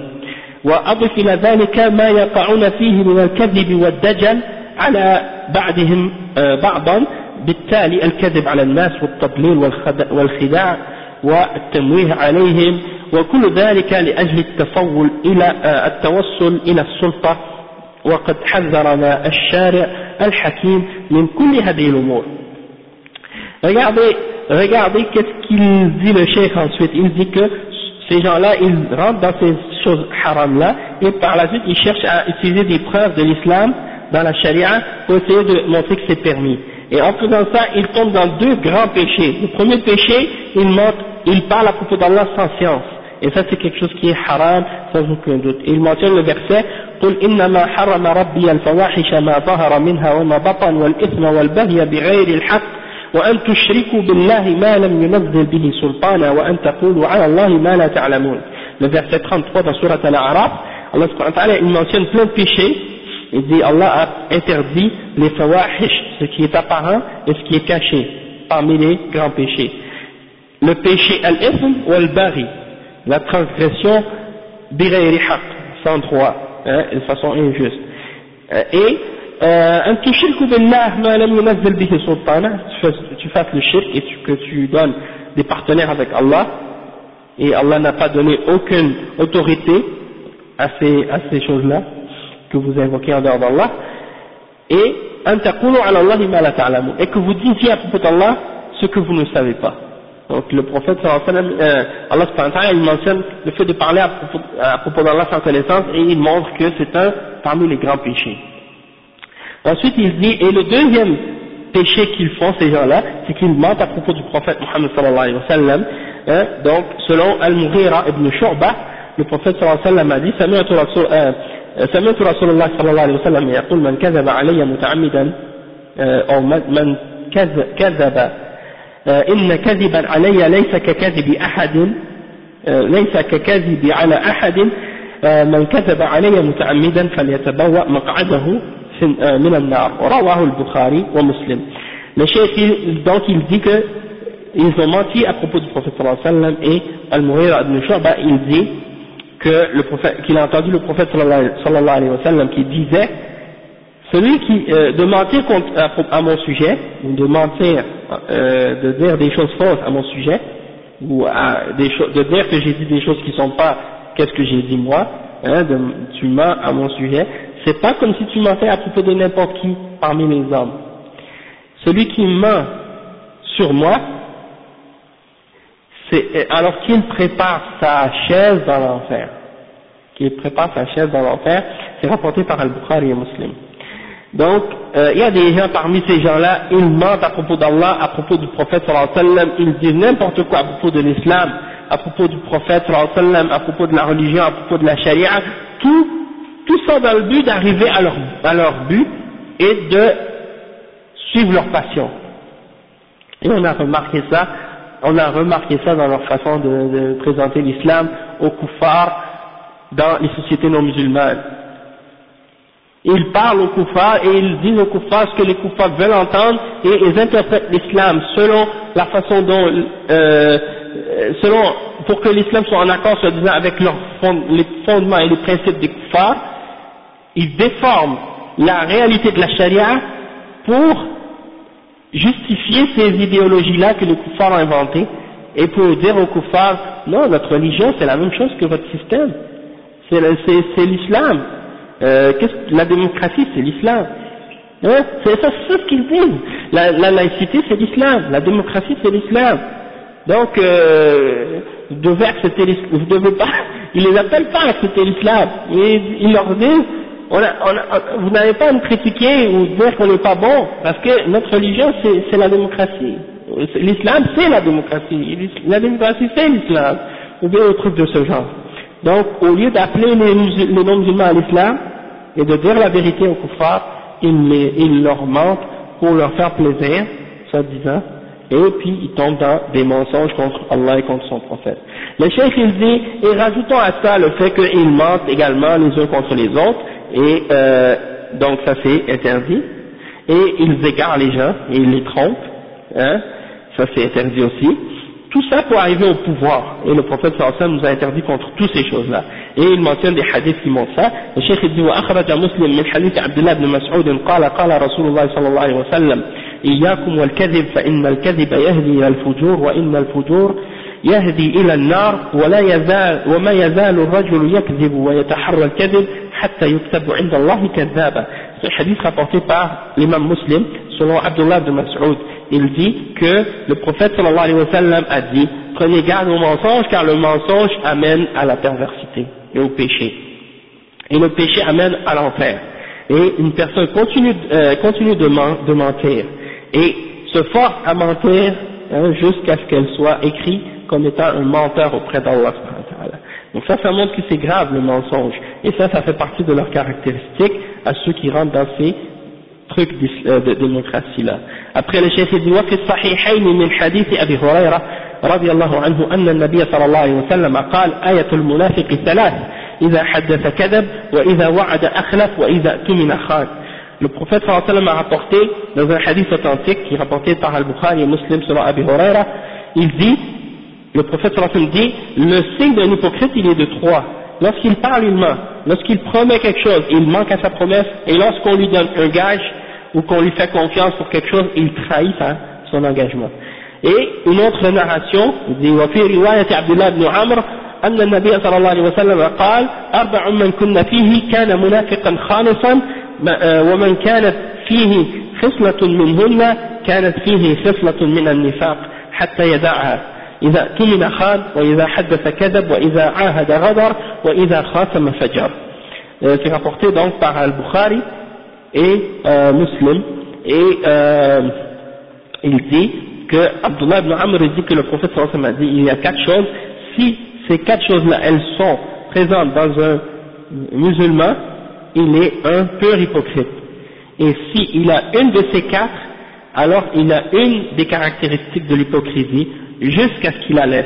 وأضف إلى ذلك ما يقعون فيه من الكذب والدجل على بعضهم آه، بعضا بالتالي الكذب على الناس والتضليل والخداع والتمويه عليهم وكل ذلك لأجل التفول إلى آه، التوصل إلى السلطة وقد حذرنا الشارع الحكيم من كل هذه الأمور regardez regardez qu'est-ce qu'il dit le cheikh ensuite il dit que ces gens-là ils rentrent dans ces choses haram là et par la suite ils cherchent à utiliser des preuves de l'islam dans la charia pour essayer de montrer que c'est permis et en faisant ça ils tombent dans deux grands péchés le premier péché ils montrent ils parlent à propos d'Allah sans science et ça c'est quelque chose qui est haram sans aucun doute. il mentionne le verset قل إنما حرم ربي الفواحش ما ظهر منها وما بطن والإثم والبغي بغير الحق وأن تشركوا بالله ما لم ينزل به سلطانا وأن تقولوا على الله ما لا تعلمون le verset 33 dans Surat Al-A'raf Allah subhanahu wa ta'ala il mentionne plein de péchés il dit Allah a interdit les fawahish ce qui est apparent et ce qui est caché parmi les grands péchés le péché al-ithm ou al-bari la transgression bighayri haq, sans droit, hein, de façon injuste. Euh, et un lam yunazzil bihi sultana, tu fasses le shirk et que tu donnes des partenaires avec Allah, et Allah n'a pas donné aucune autorité à ces, à ces choses-là que vous invoquez en dehors d'Allah, et et que vous disiez à propos d'Allah ce que vous ne savez pas. Donc le prophète euh, Allah il mentionne le fait de parler à propos, d'Allah sans connaissance et il montre que c'est un parmi les grands péchés. Ensuite il dit, et le deuxième péché qu'ils font ces gens-là, c'est qu'ils mentent à propos du prophète Muhammad sallallahu alayhi wa sallam. Hein, donc selon Al-Mughira ibn Shu'bah, le prophète sallallahu alayhi wa sallam a dit, سمعت رسول, الله صلى الله عليه وسلم يقول من كذب علي متعمدا أو من كذب إن كذبا علي ليس ككذب أحد ليس ككذب على أحد من كذب علي متعمدا فليتبوأ مقعده من النار. رواه البخاري ومسلم. Le cheikh donc ils ont menti à propos du prophète sallallahu alayhi wa sallam et Al-Mughira ibn Shu'ba il dit que le qu'il a entendu le prophète sallallahu alayhi wa sallam qui disait celui qui euh, de mentir contre, à, mon sujet ou de mentir euh, de dire des choses fausses à mon sujet, ou à des de dire que j'ai dit des choses qui ne sont pas qu'est-ce que j'ai dit moi, hein, de, tu mens à mon sujet, c'est pas comme si tu mentais à propos de n'importe qui parmi les hommes. Celui qui ment sur moi, alors qu'il prépare sa chaise dans l'enfer, qu'il prépare sa chaise dans l'enfer, c'est rapporté par Al-Bukhari et Muslim. Donc, euh, il y a des gens parmi ces gens-là, ils mentent à propos d'Allah, à propos du prophète sallallahu alayhi ils disent n'importe quoi à propos de l'islam, à propos du prophète sallallahu alayhi à propos de la religion, à propos de la charia, tout, tout ça dans le but d'arriver à leur, à leur but et de suivre leur passion. Et on a remarqué ça, on a remarqué ça dans leur façon de, présenter l'islam aux koufars dans les sociétés non musulmanes. Ils parlent aux koufars et ils disent aux koufars ce que les koufars veulent entendre et ils interprètent l'islam selon la façon dont, euh, selon, pour que l'islam soit en accord disant avec leurs les fondements et les principes des koufars, ils déforment la réalité de la charia pour justifier ces idéologies-là que les koufars ont inventées et pour dire aux koufars, non, notre religion c'est la même chose que votre système, c'est l'islam euh, la démocratie c'est l'islam. Hein? C'est ça, ce qu'ils disent. La, la laïcité c'est l'islam, la démocratie c'est l'islam. Donc, euh, vous devez accepter l'islam, vous devez pas, ils les appellent pas à accepter l'islam, ils, ils leur disent, on a, on a, vous n'avez pas à nous critiquer ou dire qu'on n'est pas bon, parce que notre religion c'est la démocratie. L'islam c'est la démocratie, la démocratie c'est l'islam, ou bien autre truc de ce genre. Donc, au lieu d'appeler les, non-musulmans à l'islam, et de dire la vérité aux kuffars, ils, leur mentent pour leur faire plaisir, soi-disant, et puis ils tombent dans des mensonges contre Allah et contre son prophète. Le chef il dit, et rajoutons à ça le fait qu'ils mentent également les uns contre les autres, et euh, donc ça c'est interdit, et ils égarent les gens, et ils les trompent, hein, ça c'est interdit aussi, tout ça pour arriver au pouvoir. Et le prophète sallallahu nous a interdit contre toutes ces choses-là. Et il mentionne des hadiths qui montrent ça. Le cheikh dit وأخرج مسلم من حديث عبد الله بن مسعود قال قال رسول الله صلى الله عليه وسلم إياكم والكذب فإن الكذب يهدي إلى الفجور وإن الفجور يهدي إلى النار ولا يزال وما يزال الرجل يكذب ويتحرى الكذب حتى يكتب عند الله كذابا ce hadith rapporté par l'imam muslim selon Abdullah ibn Mas'ud il dit que le prophète sallallahu alayhi wa sallam a dit prenez garde au mensonge car le mensonge amène à la perversité et au péché et le péché amène à l'enfer et une personne continue, euh, continue de, de, mentir et se force à mentir hein, jusqu'à ce qu'elle soit écrite comme étant un menteur auprès d'Allah. Donc ça, ça montre que c'est grave le mensonge. Et ça, ça fait partie de leurs caractéristiques à ceux qui rentrent dans ces trucs euh, de démocratie-là. Après le chef dit, وفي الصحيحين من حديث أبي هريرة رضي الله عنه أن النبي صلى الله عليه وسلم قال آية المنافق ثلاث إذا حدث كذب وإذا وعد أخلف وإذا اؤتمن خان Le prophète sallallahu alayhi wa sallam a rapporté dans un hadith authentique qui est rapporté par Al-Bukhari et Muslim sur Abi Huraira, il dit le prophète sallam dit, le signe d'un hypocrite, il est de trois. Lorsqu'il parle, il ment. Lorsqu'il promet quelque chose, il manque à sa promesse. Et lorsqu'on lui donne un gage, ou qu'on lui fait confiance pour quelque chose, il trahit son engagement. Et une autre narration, il dit, وفي رواية عبد الله بن عمرو أن النبي صلى الله عليه وسلم قال أربع من كن فيه كان منافقا خالصا ومن كانت فيه خصلة منهن كانت فيه خصلة من النفاق حتى يدعها إذا كلم خان وإذا حدث كذب وإذا عاهد غدر وإذا خاتم فجر c'est rapporté donc par Al-Bukhari et euh, Muslim et euh, il dit que Abdullah ibn Amr dit que le prophète sallallahu a dit il y a quatre choses si ces quatre choses-là elles sont présentes dans un musulman il est un pur hypocrite. Et s'il a une de ces quatre alors il a une des caractéristiques de l'hypocrisie jusqu'à ce qu'il la laisse.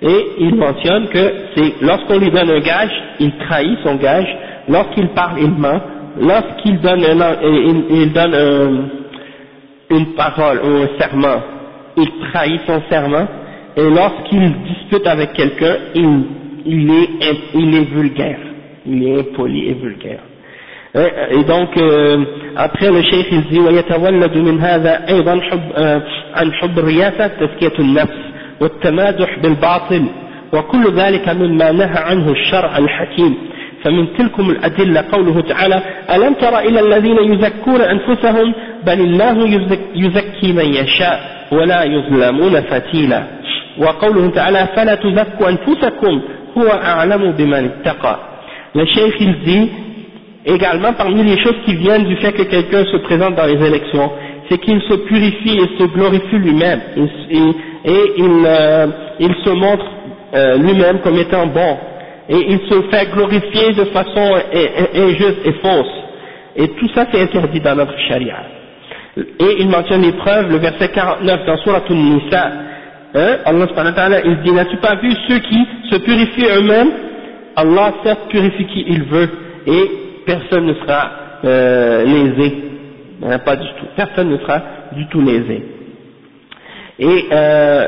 Et il mentionne que c'est lorsqu'on lui donne un gage, il trahit son gage, lorsqu'il parle, il ment, lorsqu'il donne, un, il, donne une parole ou un serment, il trahit son serment, et lorsqu'il dispute avec quelqu'un, il, est, il est vulgaire, il est impoli et vulgaire. Et donc, euh, après le cheikh il dit ويتولد من هذا أيضا حب عن حب الرياسة تزكية النفس والتمادح بالباطل وكل ذلك مما نهى عنه الشرع الحكيم. فمن تلكم الأدلة قوله تعالى ألم تر إلى الذين يزكون أنفسهم بل الله يزكي من يشاء ولا يظلمون فتيلا. وقوله تعالى فلا تزكوا أنفسكم هو أعلم بمن اتقى. Le cheikh il dit également parmi les choses qui viennent du fait que quelqu'un se présente dans les élections, c'est qu'il se purifie et se glorifie lui-même. Et, il, euh, il, se montre euh, lui-même comme étant bon. Et il se fait glorifier de façon injuste et fausse. Et tout ça c'est interdit dans notre charia. Et il mentionne les preuves le verset 49 dans Surah An-Nisa. Hein, Allah il dit n'as-tu pas vu ceux qui se purifient eux-mêmes? Allah certes purifie qui il veut et personne ne sera euh, lésé, hein, pas du tout, personne ne sera du tout lésé. Et euh,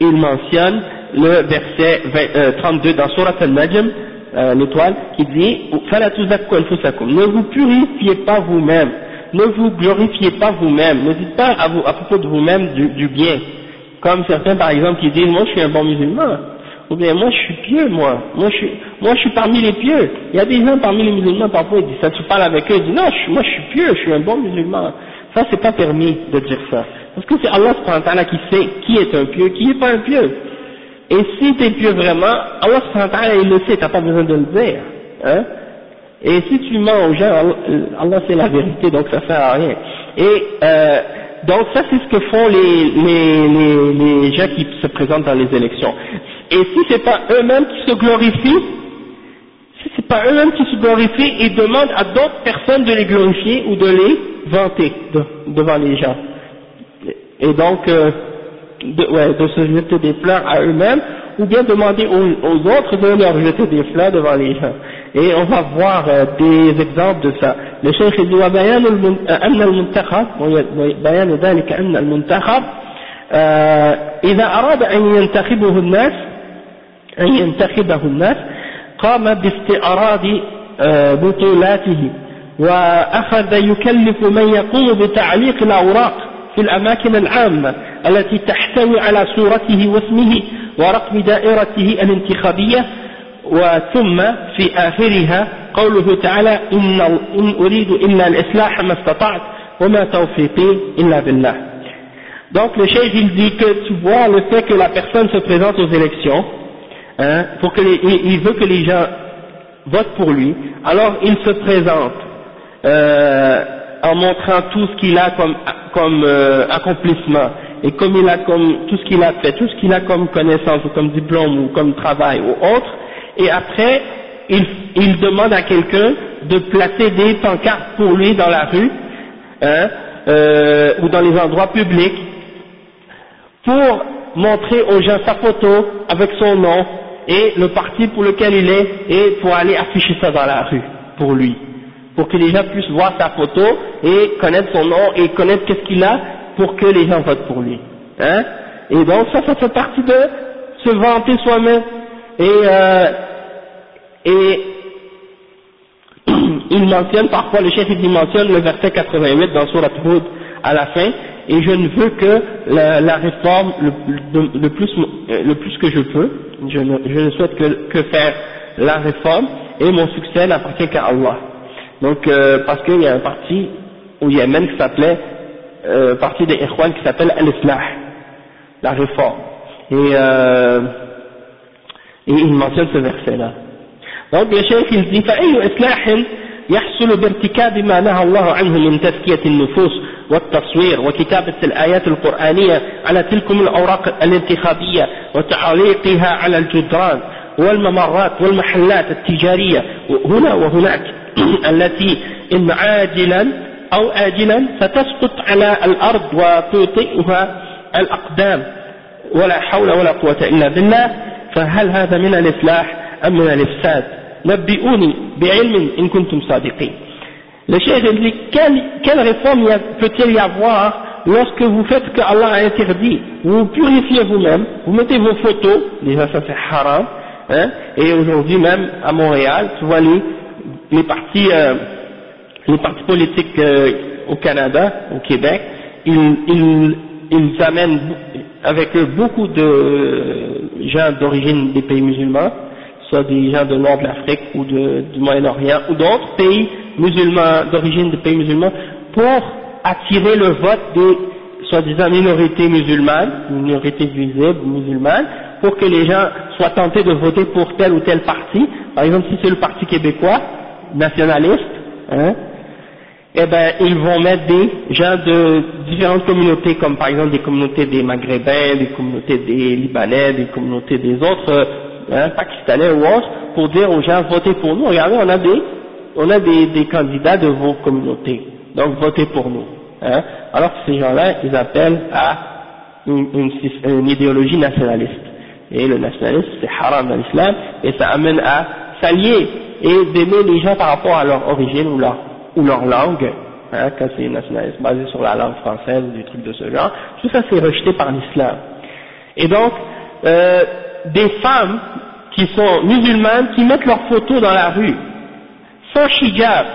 il mentionne le verset 32 euh, dans Surat al-Najm, l'étoile, qui dit Ne vous purifiez pas vous-même, ne vous glorifiez pas vous-même, ne dites pas à, vous, propos de vous-même du, du bien. Comme certains par exemple qui disent Moi je suis un bon musulman ou bien moi je suis pieux, moi, moi je suis, moi je suis parmi les pieux. Il y a des gens parmi les musulmans, parfois ils disent ça, tu parles avec eux, ils disent non, moi je suis pieux, je suis un bon musulman. Ça c'est pas permis de dire ça. Parce que c'est Allah qui sait qui est un pieux, qui n'est pas un pieux. Et si tu es pieux vraiment, Allah il le sait, tu n'as pas besoin de le dire. Hein et si tu mens aux gens, Allah, Allah c'est la vérité, donc ça sert à rien. Et euh, donc ça c'est ce que font les, les, les, les gens qui se présentent dans les élections. Et si ce n'est pas eux-mêmes qui se glorifient, si ce n'est pas eux-mêmes qui se glorifient, ils demandent à d'autres personnes de les glorifier ou de les vanter devant les gens. Et donc, euh, de, ouais, de se jeter des fleurs à eux-mêmes, ou bien demander aux, autres de leur jeter des fleurs devant les gens. Et on va voir euh, des exemples de ça. Le cheikh dit وبيان المنتخب بيان ذلك أن المنتخب إذا أراد أن ينتخبه الناس أن ينتخبه الناس قام باستعراض بطولاته وأخذ يكلف من يقوم بتعليق الأوراق في الأماكن العامة التي تحتوي على صورته واسمه ورقم دائرته الانتخابية وثم في آخرها قوله تعالى إن, إن أريد إلا الإصلاح ما استطعت وما توفيقي إلا بالله Donc le chef il dit que tu vois le fait que la personne se présente aux élections, hein, pour que les, il veut que les gens votent pour lui, alors il se présente euh, en montrant tout ce qu'il a comme, comme euh, accomplissement et comme il a comme tout ce qu'il a fait, tout ce qu'il a comme connaissance ou comme diplôme ou comme travail ou autre, et après il, il demande à quelqu'un de placer des pancartes pour lui dans la rue hein, euh, ou dans les endroits publics pour montrer aux gens sa photo avec son nom et le parti pour lequel il est et pour aller afficher ça dans la rue pour lui pour que les gens puissent voir sa photo et connaître son nom et connaître qu'est-ce qu'il a pour que les gens votent pour lui. Hein et donc ça, ça fait partie de se vanter soi-même. Et, euh, et il mentionne parfois, le chef il mentionne le verset 88 dans Surat Hud à la fin, et je ne veux que la, réforme le, plus, le plus que je peux, je ne, souhaite que, faire la réforme, et mon succès n'appartient qu'à Allah. Donc, euh, parce qu'il y a un parti au Yémen qui s'appelait, euh, parti des Ikhwan qui s'appelle Al-Islah, la réforme. Et, euh, il mentionne ce verset-là. Donc le chef il dit فأي إصلاح يحصل بارتكاب ما نهى الله عنه من تزكية النفوس والتصوير وكتابة الآيات القرآنية على تلكم الأوراق الانتخابية وتعليقها على الجدران والممرات والمحلات التجارية هنا وهناك التي إن عاجلا أو آجلا ستسقط على الأرض وتوطئها الأقدام ولا حول ولا قوة إلا بالله فهل هذا من الإصلاح أم من الإفساد؟ نبئوني بعلم إن كنتم صادقين Le cheikh dit quelle, quelle réforme peut-il y avoir lorsque vous faites ce que Allah a interdit Vous vous purifiez vous-même, vous mettez vos photos, déjà ça c'est haram, hein, et aujourd'hui même à Montréal, tu vois les, les partis, euh, les partis politiques euh, au Canada, au Québec, ils, ils, ils amènent avec eux beaucoup de gens d'origine des pays musulmans, soit des gens de nord de l'Afrique ou de, du Moyen-Orient ou d'autres pays musulmans, d'origine des pays musulmans, pour attirer le vote des soi-disant minorités musulmanes, minorités visibles musulmanes, pour que les gens soient tentés de voter pour tel ou tel parti. Par exemple, si c'est le parti québécois, nationalistes, hein, eh ben ils vont mettre des gens de différentes communautés, comme par exemple des communautés des Maghrébins, des communautés des Libanais, des communautés des autres hein, Pakistanais ou autres, pour dire aux gens votez pour nous. Regardez, on a des on a des, des candidats de vos communautés, donc votez pour nous. Hein. Alors que ces gens-là, ils appellent à une, une, une idéologie nationaliste. Et le nationalisme, c'est haram dans l'islam, et ça amène à s'allier et d'aimer les gens par rapport à leur origine ou leur, ou leur langue, hein, quand c'est nationaliste basé sur la langue française ou des trucs de ce genre, tout ça c'est rejeté par l'islam. Et donc, euh, des femmes qui sont musulmanes, qui mettent leurs photos dans la rue, sans hijab,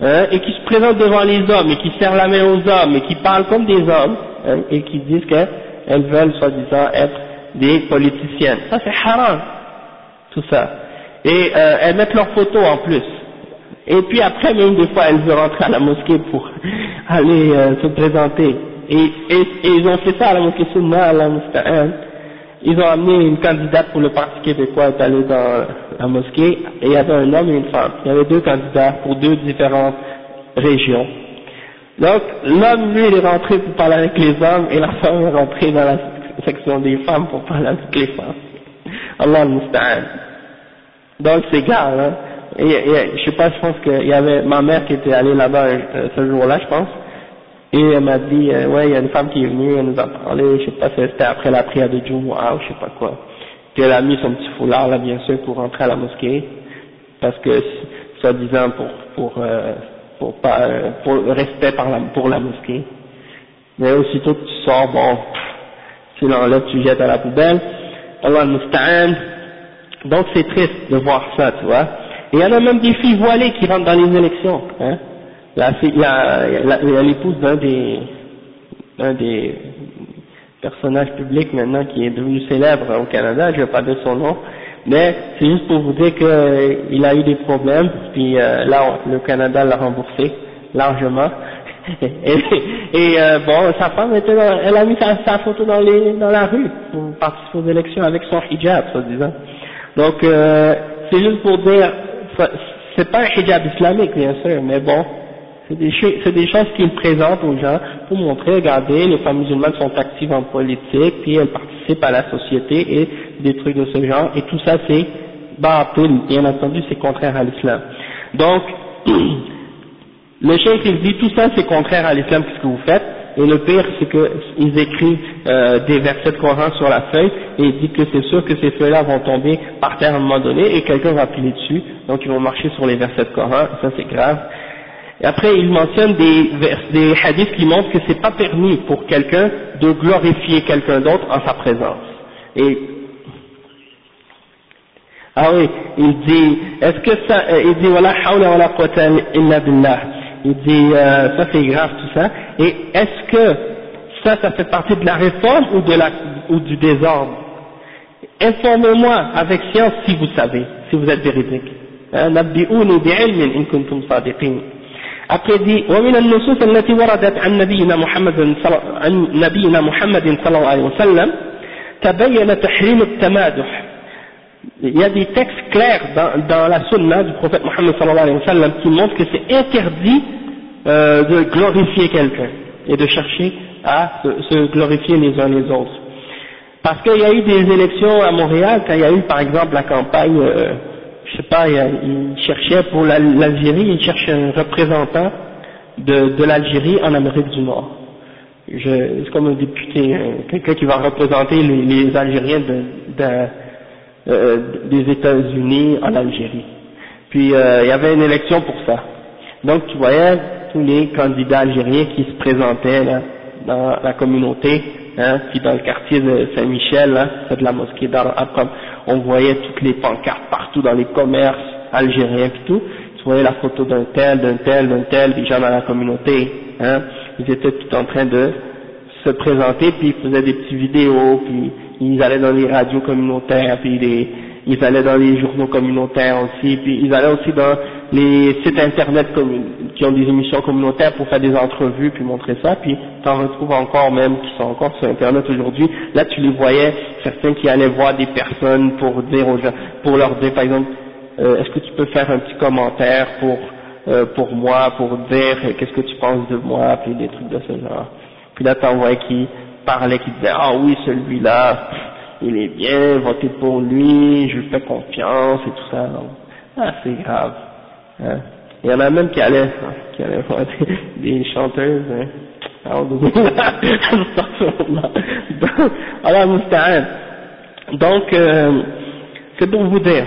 hein, et qui se présentent devant les hommes, et qui serrent la main aux hommes, et qui parlent comme des hommes, hein, et qui disent qu'elles veulent soi-disant être des politiciennes. Ça c'est haram, tout ça et euh, elles mettent leurs photos en plus. Et puis après, même des fois, elles veulent rentrer à la mosquée pour aller euh, se présenter. Et, et, ils ont fait ça à la mosquée Sunna, à la mosquée Ils ont amené une candidate pour le Parti québécois d'aller dans la mosquée, et il y avait un homme et une femme. Il y avait deux candidats pour deux différentes régions. Donc, l'homme, lui, il est rentré pour parler avec les hommes, et la femme est rentrée dans la section des femmes pour parler avec les femmes. Allah al-Musta'an. Donc c'est grave, hein. Je sais pas, je pense qu'il y avait ma mère qui était allée là-bas euh, ce jour-là, je pense. Et elle m'a dit, euh, ouais, il y a une femme qui est venue, elle nous a parlé, je sais pas si c'était après la prière de Jumu'ah ou je sais pas quoi. Qu'elle a mis son petit foulard là, bien sûr, pour rentrer à la mosquée. Parce que, soi-disant, pour, pour, euh, pour, pas, euh, pour le respect pour la mosquée. Mais aussitôt que tu sors, bon, tu l'enlèves, tu jettes à la poubelle. Allah al-Musta'an, donc c'est triste de voir ça, tu vois. Et il y en a même des filles voilées qui rentrent dans les élections. Hein. Il y a l'épouse d'un des, un des personnage public maintenant qui est devenu célèbre au Canada, je vais pas dire son nom, mais c'est juste pour vous dire qu'il a eu des problèmes, puis euh, là le Canada l'a remboursé largement. et, euh, bon, sa femme était elle a mis sa, photo dans, les, dans la rue pour participer aux élections avec son hijab, soi-disant. Donc euh, c'est juste pour dire, c'est pas un hijab islamique bien sûr, mais bon, c'est des, choses qu'il présente aux gens pour montrer, regardez, les femmes musulmanes sont actives en politique, puis elles participent à la société et des trucs de ce genre, et tout ça c'est baatil, bien entendu c'est contraire à l'islam. Donc, le cheikh il dit tout ça c'est contraire à l'islam, ce que vous faites, et le pire c'est qu'ils écrivent euh, des versets de Coran sur la feuille, et ils disent que c'est sûr que ces feuilles-là vont tomber par terre à un moment donné, et quelqu'un va piler dessus, donc ils vont marcher sur les versets de Coran, ça c'est grave. Et après, il mentionne des, hadiths qui montrent que c'est pas permis pour quelqu'un de glorifier quelqu'un d'autre en sa présence. Et ah oui, il dit, est-ce que ça, euh, il dit voilà hawla wala quwwata illa billah. Il dit euh, ça c'est grave tout ça. Et est-ce que ça, ça fait partie de la réforme ou de la ou du désordre? Informez-moi avec science si vous savez, si vous êtes véridique après dit ومن النصوص التي وردت عن نبينا محمد عن نبينا محمد صلى الله عليه وسلم تبين تحريم التمادح il y a des textes clairs dans, dans la sunna du prophète Mohammed sallallahu alayhi wa sallam qui montrent que c'est interdit euh, de glorifier quelqu'un et de chercher à se, se, glorifier les uns les autres. Parce qu'il y a eu des élections à Montréal, quand il y a eu par exemple la campagne euh, je sais pas, il, cherchait pour l'Algérie, il cherchait un représentant de, l'Algérie en Amérique du Nord. C'est comme un député, quelqu'un qui va représenter les, Algériens euh, des États-Unis en Algérie. Puis euh, il y avait une élection pour ça. Donc tu voyais tous les candidats algériens qui se présentaient là, dans la communauté, hein, puis dans le quartier de Saint-Michel, c'est de la mosquée d'Ar on voyait toutes les pancartes partout dans les commerces algériens et tout, tu voyais la photo d'un tel, d'un tel, d'un tel, des gens dans la communauté, hein, ils étaient tout en train de se présenter, puis ils faisaient des petites vidéos, puis ils allaient dans les radios communautaires, puis ils allaient dans les journaux communautaires aussi, puis ils allaient aussi dans les sites internet qui ont des émissions communautaires pour faire des entrevues, puis montrer ça, puis t'en retrouves encore même qui sont encore sur internet aujourd'hui. Là tu les voyais, certains qui allaient voir des personnes pour dire aux gens, pour leur dire par exemple, euh, est-ce que tu peux faire un petit commentaire pour euh, pour moi, pour dire euh, qu'est-ce que tu penses de moi, puis des trucs de ce genre. Puis là t'en voyais qui parlaient, qui disaient ah oui celui-là, il est bien, votez pour lui, je lui fais confiance et tout ça. ah c'est grave. Il y en a même qui allaient, qui allaient voir des, des chanteuses. Hein. donc euh, c'est pour vous dire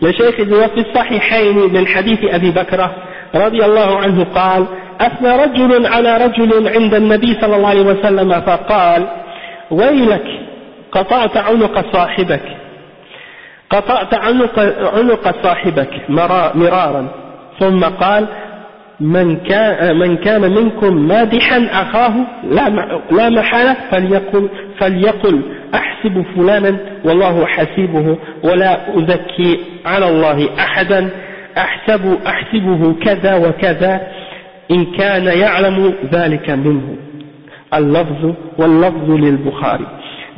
le cheikh dit وفي الصحيحين من حديث أبي بكرة رضي الله عنه قال أثنى رجل على رجل عند النبي صلى الله عليه وسلم فقال ويلك قطعت عنق صاحبك قطعت عنق, عنق صاحبك مرارا. ثم قال من كان, من كان منكم مادحا أخاه لا محالة فليقل, فليقل أحسب فلانا والله حسيبه ولا أزكي على الله أحدا أحسب أحسبه كذا وكذا إن كان يعلم ذلك منه. اللفظ واللفظ للبخاري.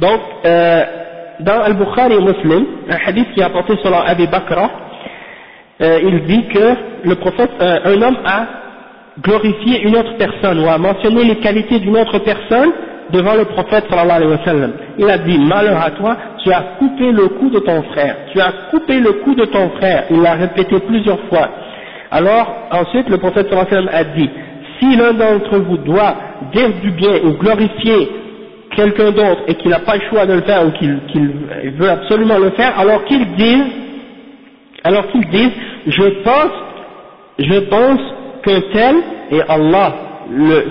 Donc euh, dans Al-Bukhari Muslim un hadith qui est apporté sur Abi Bakra euh, il dit que le prophète, euh, un homme a glorifié une autre personne ou a mentionné les qualités d'une autre personne devant le prophète sallallahu alayhi wa sallam. Il a dit, malheur à toi, tu as coupé le cou de ton frère, tu as coupé le cou de ton frère, il l'a répété plusieurs fois. Alors, ensuite, le prophète sallallahu alayhi wa sallam a dit, si l'un d'entre vous doit dire du bien ou glorifier quelqu'un d'autre et qu'il n'a pas le choix de le faire ou qu'il veut absolument le faire, alors qu'il dise, alors qu'il dise, je pense, je pense qu'un tel, et Allah,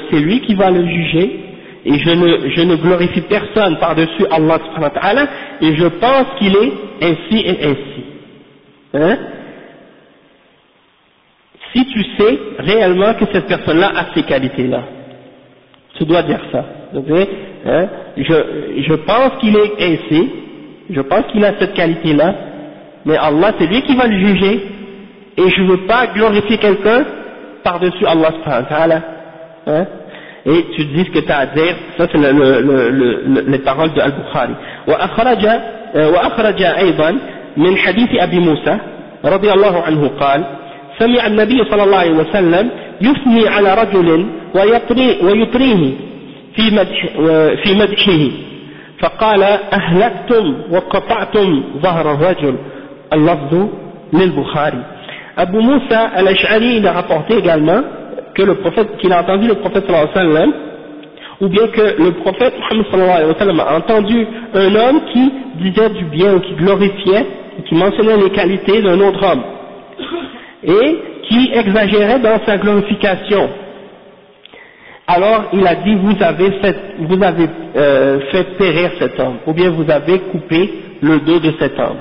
c'est lui qui va le juger, et je ne, je ne glorifie personne par-dessus Allah et je pense qu'il est ainsi et ainsi. Hein? Si tu sais réellement que cette personne-là a ces qualités-là. Tu dois dire ça Hein, je, je pense qu'il est ainsi, je pense qu'il a cette qualité-là, mais Allah c'est lui qui va le juger, et je ne veux pas glorifier quelqu'un par-dessus Allah subhanahu hein, et tu dis ce que tu as à dire, ça c'est le, le, le, les paroles de Al-Bukhari. وأخرج, وأخرج أيضا من حديث أبي موسى رضي الله عنه قال سمع النبي صلى الله عليه وسلم يثني على رجل ويطري ويطريه في, مدح في مدحه فقال أهلكتم وقطعتم ظهر الرجل اللفظ للبخاري Abu Moussa al-Ash'ari il a rapporté également que le prophète, qu'il a entendu le prophète sallallahu alayhi wa sallam, ou bien que le prophète Muhammad sallallahu alayhi wa sallam a entendu un homme qui disait du bien ou qui glorifiait, qui mentionnait les qualités d'un autre homme, et qui exagérait dans sa glorification. Alors il a dit vous avez fait, vous avez euh, fait périr cet homme, ou bien vous avez coupé le dos de cet homme.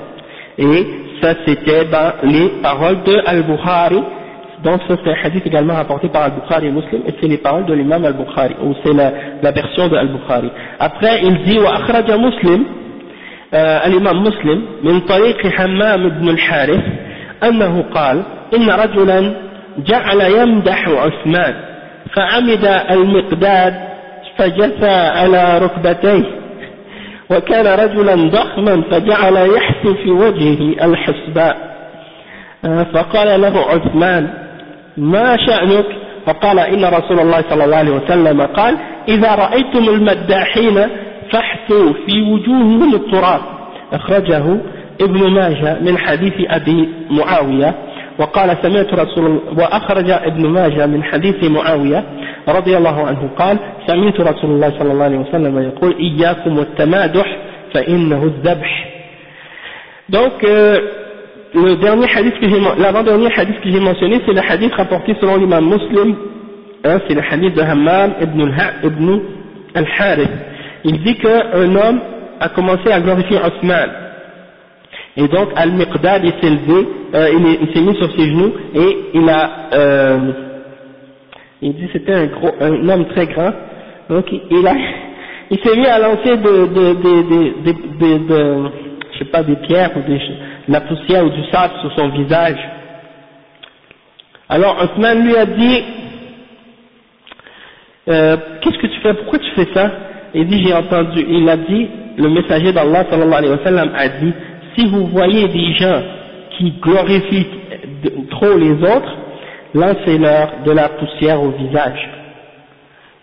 Et ça c'était dans les paroles de Al-Bukhari, donc ça c'est un hadith également rapporté par Al-Bukhari et Muslim, et c'est les paroles de l'imam Al-Bukhari, ou c'est la, la, version de Al-Bukhari. Après il dit وأخرج مسلم آه الإمام مسلم من طريق حمام بن الحارث أنه قال إن رجلا جعل يمدح عثمان فعمد المقداد فجثى على ركبتيه. وكان رجلا ضخما فجعل يحث في وجهه الحسباء. فقال له عثمان ما شأنك؟ فقال إن رسول الله صلى الله عليه وسلم قال إذا رأيتم المداحين فاحثوا في وجوههم التراب. أخرجه ابن ماجه من حديث أبي معاوية. وقال سمعت رسول وأخرج ابن ماجه من حديث معاوية رضي الله عنه قال سمعت رسول الله صلى الله عليه وسلم يقول إياكم والتمادح فإنه الذبح donc euh, le dernier hadith que j'ai l'avant-dernier hadith que j'ai mentionné c'est le hadith rapporté selon l'imam muslim c'est le hadith de Hammam ibn al-Harith il dit qu'un homme a commencé à glorifier Osman et donc Al-Miqdad s'est levé, euh, il, il s'est mis sur ses genoux et il a euh, il dit c'était un un homme très grand, donc il a, il s'est mis à lancer de, de, de, je sais pas, des pierres ou de la poussière ou du sable sur son visage. Alors Othman lui a dit, euh, qu'est-ce que tu fais, pourquoi tu fais ça? Il dit, j'ai entendu, il a dit, le messager d'Allah sallallahu alayhi wa sallam a dit, si vous voyez des gens qui glorifient trop les autres, lancez-leur de la poussière au visage.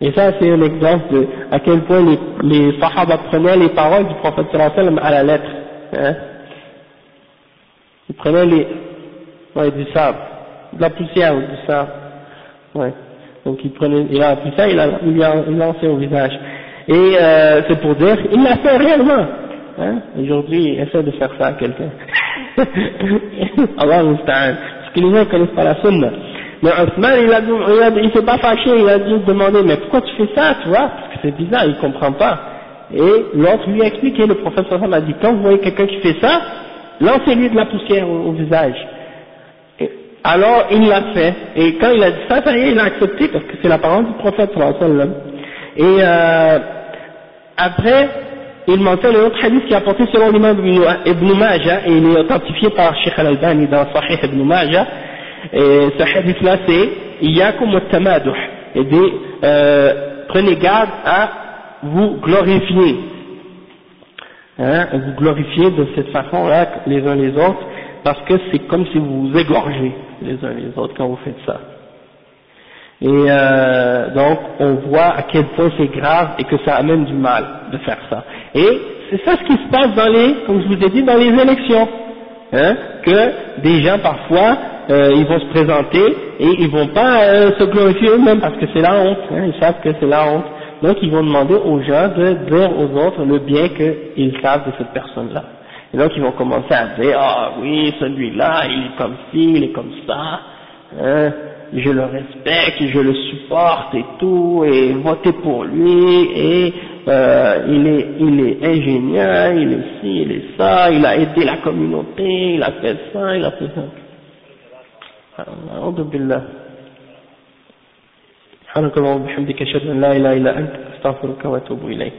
Et ça, c'est un exemple de à quel point les, les Sahaba prenaient les paroles du prophète sallam à la lettre. Hein. Ils prenaient les, ouais, du sable, de la poussière ou du sable. Ouais. Donc ils prenaient, et la poussière, il, il, lançait au visage. Et euh, c'est pour dire, il l'a fait réellement. Hein? Aujourd'hui, essaie de faire ça à quelqu'un. Allah Parce que les gens ne connaissent pas la sunna. Mais Osman, il a, il, il s'est pas fâché, il a dû demander, mais pourquoi tu fais ça, tu vois, parce que c'est bizarre, il comprend pas. Et l'autre lui a expliqué, le prophète sallam a dit, quand vous voyez quelqu'un qui fait ça, lancez-lui de la poussière au, visage. alors il l'a fait, et quand il a dit ça, ça y est, il a accepté, parce que c'est la parole du prophète sallam. Et euh, après, il mentionne un autre hadith qui est apporté selon l'imam Ibn Majah, et il est authentifié par Sheikh al-Albani dans Sahih Ibn Majah, et ce hadith-là, c'est Iyakum wa tamaduh. Et dit, euh, prenez garde à vous glorifier. Hein, vous glorifier de cette façon-là les uns les autres, parce que c'est comme si vous vous égorgez les uns les autres quand vous faites ça. Et euh, donc, on voit à quel point c'est grave et que ça amène du mal de faire ça. Et c'est ça ce qui se passe dans les, comme je vous ai dit, dans les élections. Hein, que des gens parfois euh, ils vont se présenter et ils vont pas euh, se glorifier eux-mêmes parce que c'est la honte, hein, ils savent que c'est la honte. Donc ils vont demander aux gens de dire aux autres le bien qu'ils savent de cette personne-là. Et donc ils vont commencer à dire, ah oui, celui-là, il est comme ci, il est comme ça, hein, je le respecte, je le supporte et tout, et votez pour lui, et euh, il, est, il est ingénieur, il est ci, il est ça, il a aidé la communauté, il a fait ça, il a fait ça. أعوذ بالله سبحانك اللهم وبحمدك أشهد أن لا إله إلا أنت أستغفرك وأتوب إليك